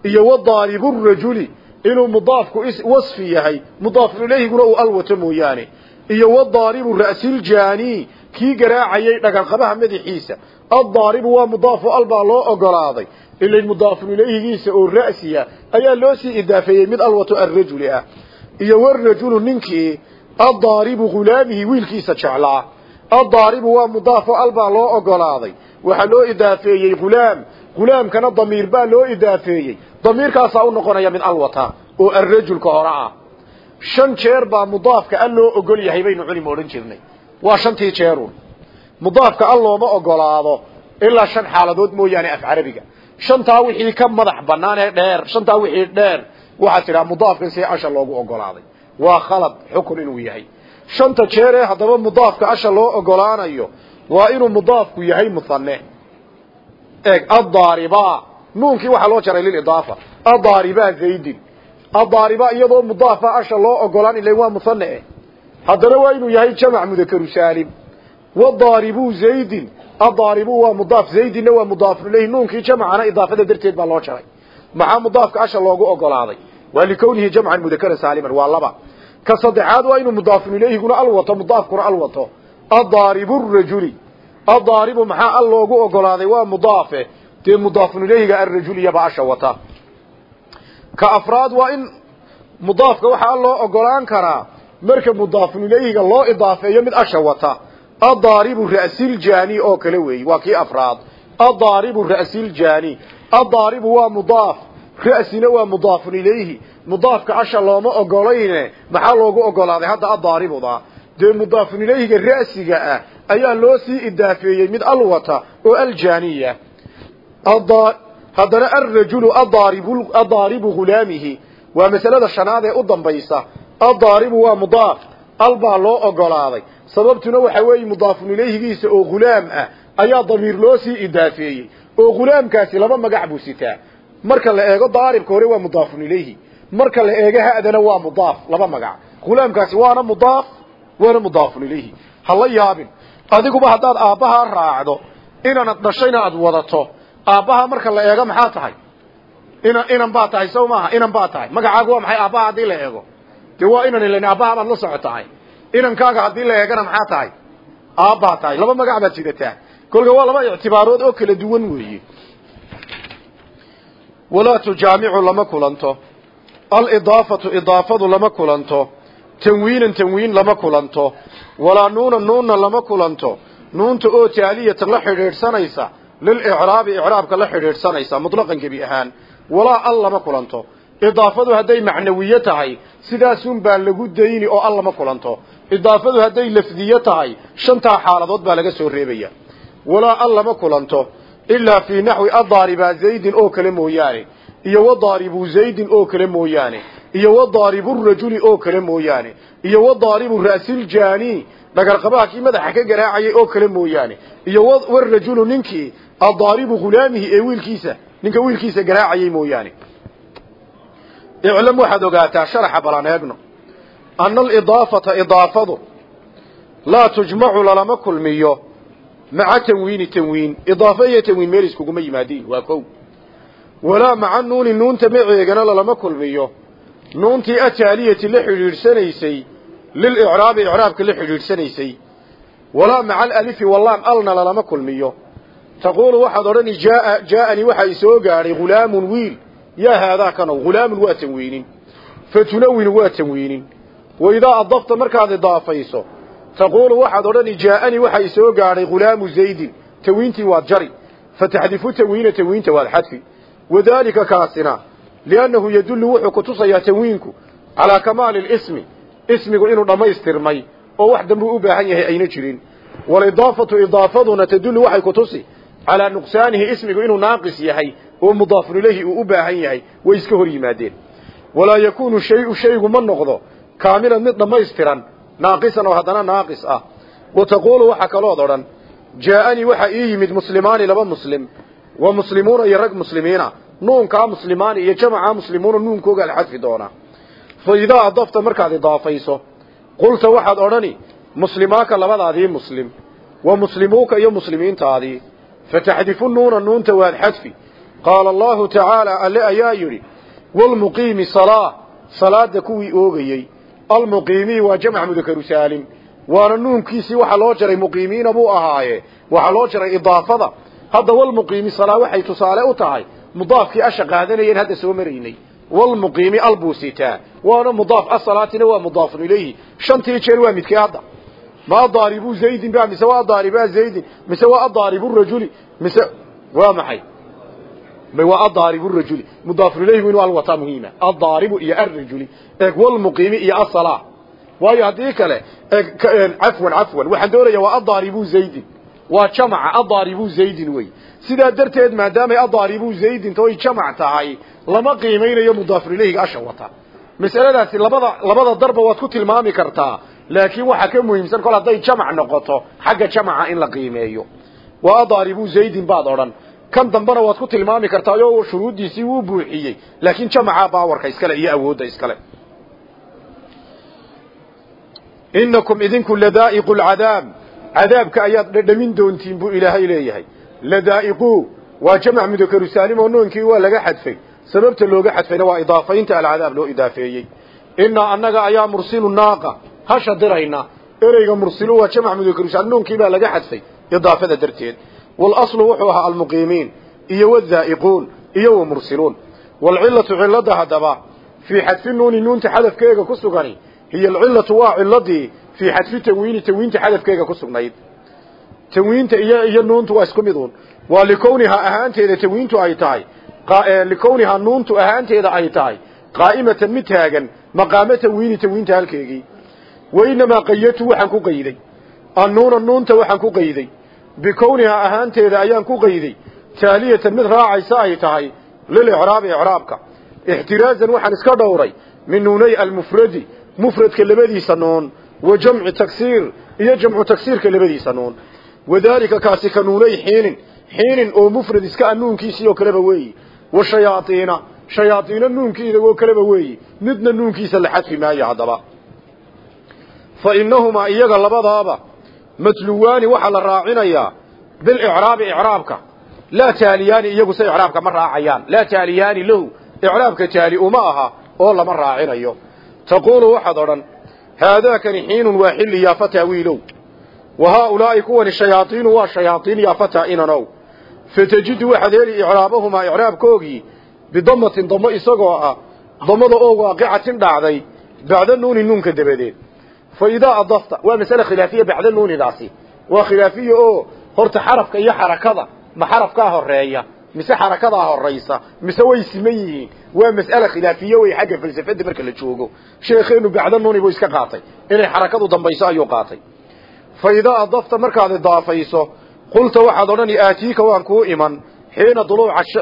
iyo wadaaribu rajuli inuu mudaafku wasfi yahay mudaafun ilayhiguna uu alwato mooyaane iyo wadaaribu ra'siljaani kii garaacayay dhaganqabaha madaxiisa addaaribu waa mudaafu albaa loo ogolaaday ilayn mudaafun ilayhigiisa oo ra'siya ayaa loo sii idaafeeyey mid alwato arrajuli ah iyo warajulu ninkii addaaribu ghulaamihi wiilkiisa jeclaa addaaribu waa mudaafo albaa loo ogolaaday waxaa loo idaafeeyey ghulaam ghulaamkana damiir baa loo idaafeeyey damiirkaasaa u noqonaya mid alwata oo arrajulka hore ah shan jeer baa mudaafka al loo ogol yahay baynu culima odhan jirnay waa shantii jeerun mudaafka al looma ogolaado ilaa shan xaaladood mooyaane af shantaa wixii ka madax banaan ee dheer shantaa wixii dheer waxaa tidhaha mudaafkan see asha loogu ogolaaday. Waa khalad xukun inuu yahay. Shanta jeer ee haddaba mudaafka asha loo ogolaanayo waa inuu mudaafku yahay muhane eeg addaariba nuunkii waxaa loo jaray lilidaafa addaariba zaydin. Addaariba iyadoo mudaafa asha loo ogolaan ila waa muhane eh. Haddana waa inuu yahay jamac mudakaru saalim. Wadaaribu zaydin addaaribu waa mudaaf zaydinna waa mudaafun ilayhi nuunkii jamacana idaafada darteed baa loo jaray maxaa mudaafka asha loogu ogolaaday waa likownihi jamcan mudakaran saaliman waa laba ka saddexaad waa inuu mudaafun ilayhiguna al wato mudaafkuna al wato addaaribu rajuli addaaribu maxaa al loogu ogolaaday waa mudaafe dee mudaafun ilayhiga arrajuliyaba asha wata ka afraad waa in mudaafka waxaa al loo ogolaan karaa marka mudaafun ilayhiga loo idaafeeyo mid asha wata addaaribu ra'siljani oo kale weeye waa kii afraad. Addaaribu ra'siljani addaaribu waa mudaaf. Ra'sina waa mudaafun ilayhi. Mudaafka asha looma ogolayne maxaa loogu ogolaaday? Hadda addaaribuda dee mudaafun ilayhiga ra'siga ah ayaa loo sii idaafeeyey mid alwata oo aljaniya haddana alrajulu addaaribu ghulaamihi waa masalada shanaad ee u dambaysa. Addaaribu waa mudaaf. Al baa loo ogolaaday sababtuna waxa weeye mudaafun ilayhigiisa oo ghulaam ah ayaa damiir loo sii idaafeeyey. Oo ghulaamkaasi laba magac buu sitaa. Marka la eego daaribka hore waa mudaafun ilayhi. Marka la eego ha'dana waa mudaaf laba magac. Ghulaamkaasi waana mudaaf waana mudaafun ilayhi. Hala yaabin. Adiguba haddaad aabbahaa raacdo inaanad dhashayna aad wadato aabbaha marka la eego maxaa tahay? Inan inan baa tahay maaha inan baa tahay. Magacaagu waa maxay? Aabbaha haddii la eego. Dee inan ilan aabbaha baad la socotahay inankaaga haddii la eegana maxaa tahay? Aabbaa tahay. Laba magac baad sidataa kolka waa laba ictibaarood oo kala duwan weeye walaa tujaamicu lama kulanto. Alidaafatu idaafadu lama kulanto. Tanwiinan tanwiin lama kulanto. Walaa nuunan nuunna lama kulanto. Nuunta oo taaliyatan la xidhiidhsanaysa lilicraabi icraabka la xidhiidhsanaysa mutlaqan gebi ahaan walaa al lama kulanto. Idaafadu hadday macnawiye tahay sidaasun baa lagu dayni oo al lama kulanto idaafadu hadday lafdiye tahay shantaa xaaladood baa laga soo reebaya. Walaa al lama kulanto ilaa fii naxwi addaariba zaydin oo kale mooyaane iyo wadaaribu zaydin oo kale mooyaane iyo wadaaribu rajuli oo kale mooyaane iyo wadaaribu ra'siljaani dhagarqabaha kii madaxa ka garaacayay oo kale mooyaane iyo warajulu ninkii addaaribu hulaamihi ee wiilkiisa ninka wiilkiisa garaacayay mooyaane. Iclam waxaad ogaataa sharaxa balan eegno ana alidaafata idaafadu laa tujmacu lalama kulmiyo maca tanwiini tanwiin idaafe iyo tanwiin meel iskuguma yimaadiin waa kow walaa maca nuuni nuunta maceegana lalama kulmiyo nuuntii ataaliyati la xidhiidhsanaysay lilicraabi icraabka la xidhiidhsanaysay walaa maca alalifi wallaam alna lalama kulmiyo taquulu waxaad odhani jaaa jaaanii waxaa isoo gaadhay hulaamun wiil yaa haadaa kanow hulaamun waa tanwiinin fatunawinu waa tanwiinin waidaa adafta markaad idaafayso taquulu waxaad odhani jaaanii waxaa isoo gaadhay hulaamu zaydin. Tawiintii waad jari. Fataxdifu tanwiina tanwiinta waad xadfi. Wadaalika kaasina liannahu yadullu wuxuu kutusayaa tanwiinku calaa kamaali lismi ismigu inuu dhammaystirmay oo wax dambuu u baahan yahay ayna jirin. Walidaafatu idaafaduna tadullu waxay kutusi calaa nuqsaanihi ismigu inuu naaqis yahay oo mudaafun ilayhi uu u baahan yahay way iska hor yimaadeen. Walaa yakuunu shayu shaygu ma noqdo kaamilan mid dhammaystiran naaqisan oo haddana naaqis ah. Wa taquulu waxaa kalood odhan jaaanii waxaa ii yimid muslimaani laba muslim wa muslimuuna iyo rag muslimiina. Nuunkaa muslimaani iyo jamacaa muslimuuna nuunkoogaa la xadfi doonaa fa idaa adafta markaad idaafayso qulta waxaad odhani muslimaaka labadaadii muslim wa muslimuuka iyo muslimiintaadii fataxdifu nuuna nuunta waad xadfi. Qaala allahu tacaala alle ayaa yidhi waalmuqiimi salaa salaada kuwii oogayey almuqiimii waa jamc mudakaru saalim waana nuunkiisii waxaa loo jaray muqiimiina buu ahaaye. Waxaa loo jaray idaafada. Hadda walmuqiimi salaa waxay tusaale u tahay mudaafkii asha qaadanayeen hadda soo maraynay. Walmuqiimi albuu sitaa waana mudaaf asalaatina waa mudaafun ilayhi. Shantii jeer waa midkii hadda. Ma adaaribu zaydin ba mise waa waa adaaribu rajuli mudaafun ilayhi inuu alwataa muhiima. Adaaribu iyo arrajuli. Eeg walmuqiimi iyo asalaa waayo haddii kale eeg cafwan cafwan. Waxaan doonaya waa adaaribu zaydin. Waa jamaca adaaribu zaydin wey. Sidaa darteed maadaamay adaaribu zaydin toy jamac tahay lama qiimaynayo mudaafun ilayhiga asha wata. Masaladaasi labada labada darba waad ku tilmaami kartaa laakiin waxaa ka muhiimsan kol hadday jamac noqoto xagga jamaca kan dambena waad ku tilmaami kartaa oo shuruuddiisii wuu buuxiyey. Laakiin jamaca baawarka iskale iyo awoodda iskale. Inakum idinku ladaa'iqu lcadaab cadaabka ayaad dhadhamin doontiin buu ilaahay leeyahay. Ladaa'iqu waa jamac mudakaru saalim oo noonkii waa laga xadfay. Sababta looga xadfayna waa idaafaynta alcadaab loo idaafeeyey. Inaa annaga ayaa mursilu naaqa. Hasha dirayna ereyga mursilu waa jamac mudakaru noonkii baa laga xadfay idaafada darteed ahaa almuqiimiin iyo wadaa'iquun iyo wamursiluun waalcilatu cilladda haddaba fii xadfi nuuni nuunta xadafkeega ku sugani hiya alcilatu waa ciladii fii xadfi tanwiini tanwiinta xadafkeega ku sugnayd. Tanwiinta iyo iyo nuuntu waa isku mid uun waa likownihaa ahaanteeda tanwiintu ay tahay likownihaa nuuntu ahaanteeda ay tahay qaa'imatan mid taagan maqaamo tanwiini tanwiinta halkeegii. Wa inamaa qayatu waxaan ku qayday. Annuuna nuunta ku qayday bikownihaa ahaanteeda ayaan ku qayday. Taaliyatan mid raacaysa ay tahay lilicraabi icraabka ixtiraazan waxaan iska dhowray min nuunay almufradi mufradka labadiisa nuun wa jamci taksiir iyo jamcu taksiirka labadiisa nuun. Wadaalika kaasi ka nuunay xiinin xiinin oo mufrad iska a nuunkiisii oo kaleba weeyi. Wa shayaaiina shayaaiina nuunkiida oo kaleba weeyi. Midna nuunkiisa la xadfi maayo haddaba. Fa innahumaa iyaga labadaaba matluwaani waxaa la raacinayaa bilicraabi icraabka. Laa taaliyaani iyagu se icraabka ma raacayaan. Laa taaliyaani lahu icraabka taali uma aha oo lama raacinayo. Taquulu waxaad odhan haadaakani xiinun waa xilli yaa fataa wiilow. Wa haaulaa'i kuwani shayaaiinu waa shayaatiin yaa fataa inanow. Fatajidu waxaad heli icraabahumaa icraabkoogii bidamatin damo isagoo ah damada oo waaqicatin dhacday bacda nuuni nuunka dabadeed adafta waa masale khilaafiya bacda nuunidaasi waa khilaafiya oo horta xarafka iyo xarakada ma xarafkaa horreeya mise xarakadaa horaysa mise way siman yihiin waa mas'ale khilaafiye wey xagga falsafada marka la joogo sheekheenu bacda nuuni buu iska qaatay inay xarakadu dambayso ayuu qaatay fa idaa adafta markaad idaafayso qulta waxaad odhani aatiika waan kuu iman xiina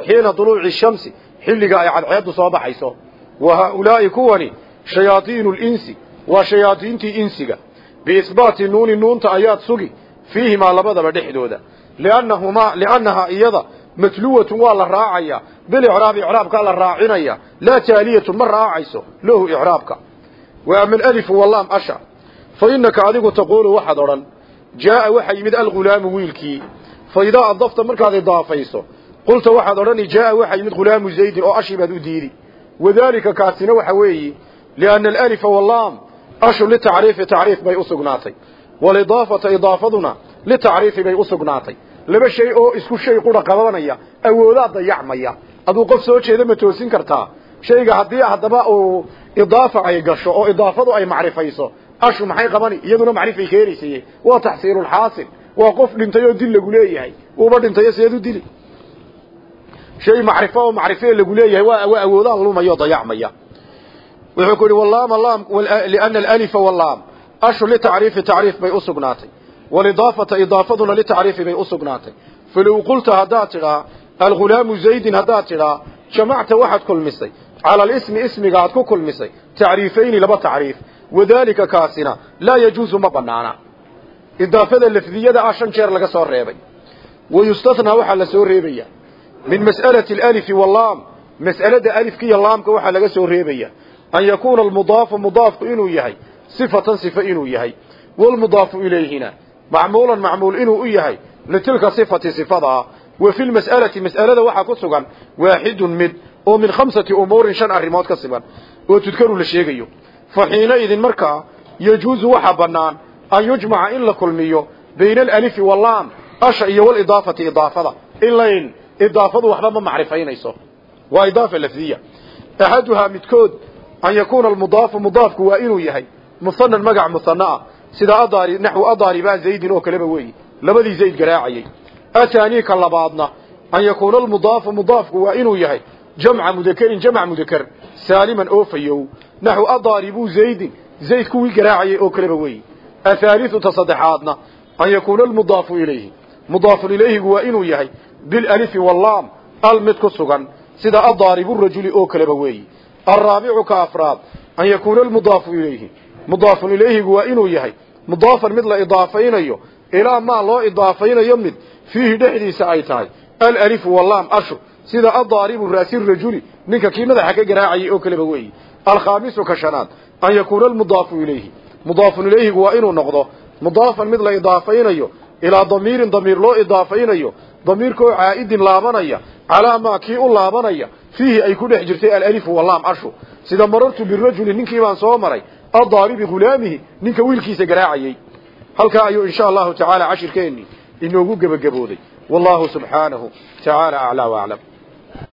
xiina duluuci shamsi xilliga ay cadceeddu soo baxayso wa haaulaa'i kuwani shayaadiinu linsi waa shayaadiintii insiga. Biisbaati nuuni nuunta ayaad sugi. Fiihimaa labadaba dhexdooda. Liannahumaa liannahaa iyada matluwatun waa la raacaya. Bilicraabi icraabkaa la raacinaya. Laa taaliyatun ma raacayso. Lahu icraabka. Wa ama alalifu wallaam asha. Fa innaka adigu taquulu waxaad odhan. Jaa'a waxa yimid algulaamu wiilkii. Fa idaa adafta markaad idaafayso qulta waxaad odhani jaa'a waxa yimid hulaamu zaydin oo ashii u diidi. Wadaalika kaasina waxa ashu litacriifi tacriif bay u sugnaatay. Walidaafata idaafaduna litacriifi bay u sugnaatay. Laba shay oo isku shay qura qabanaya awoodaa dayacmaya aduu qof soo jeeda ma toosin kartaa. Shayga haddii haddaba uu idaafa ay gasho oo idaafadu ay macrifayso ashu maxay qabani? Iyaduna macrifay keenaysaye waa taxsiilulxaasil waa qof dhintay oo dil lagu leeyahay. Uuba dhintayo seed u dili. Shay macrifo oo macrifee lagu leeyahay waa lumaya oo dayacmaya wuxuu ku yidhi liana alalifa wallaam ashu litacriifi tacriif bay u sugnaatay. Walidaafata idaafaduna litacriifi bay u sugnaatay. Falow qulta haddaad tidhaa algulaamu zaydin haddaad tidhaa jamacta waxaad kulmisay. Cala alismi ismiga aad ku kulmisay. Tacriifayni laba tacriif wadaalika kaasina laa yajuusu ma banaana idaafada lafdiyada ah shan jeer laga soo reebay. Wayustathnaa waxaa la soo reebaya. Min mas'alati alalifi wallaam mas'alada alifkiiyo laamka waxaa laga soo reebaya an yakuuna almudaafu mudaafku inuu yahay sifatan sifa inuu yahay walmudaafu ilayhina macmuulan macmuul inuu u yahay litilka sifati sifadaa wa fi lmas'alati mas'alada waxaa ku sugan waaxidun mid oo min khamsati umuurin shan arrimood ka siban oo tudkaru la sheegayo fa xiinaidin markaa yajuusu waxa bannaan an yujmaca in la kulmiyo bayna alalifi wallaam asha iyo walidaafati idaafada ilayn idaafadu waxba ma macrifaynayso waa an yakuuna almudaafu mudaafku waa inuu yahay muhanan magac muhana ah. Sida adaari naxwu adaaribaa zaydin oo kaleba weeyi. Labadii zayd garaacayey ataanii ka labaadna an yakuuna almudaafu mudaafku waa inuu yahay jamca mudakerin jamc mudaker saaliman oo fayow. Naxwu adaaribuu zaydin zayd kuwii garaacayay oo kaleba weeyi. Athaaliu ta saddexaadna an yakuuna almudaafu ilayhi. Mudaafun ilayhigu waa inuu yahay bilalifi wallaam al mid ku sugan. Sida adaaribu rajuli oo kaleba weeyi alraabicu ka afraad an yakuuna almudaafu ilayhi mudaafun ilayhigu waa inuu yahay mudaafan mid la idaafaynayo ilaa maa loo idaafaynayo mid fiihi dhexdiisa ay tahay alalifu wallaam ashu sida adaaribu raasi rajuli ninka kii madaxa ka garaacayay oo kaleba weeyi alkhaamisu ka shanaad an yakuuna almudaafu ilayhi mudaafun ilayhigu waa inuu noqdo mudaafan mid la idaafaynayo ilaa damiirin damiir loo idaafaynayo damiirkaoo caa'idin laabanaya fiihi ay ku dhex jirtay alalifu wallaam ashu sida marartu birajuli ninkii baan soo maray addaaribi hulaamihi ninka wiilkiisa garaacayey halkaa ayuu insha allahu tacaala cashirkeennii inoogu gebagabooday. Wallahu subxaanahu tacaala aclaa waaclam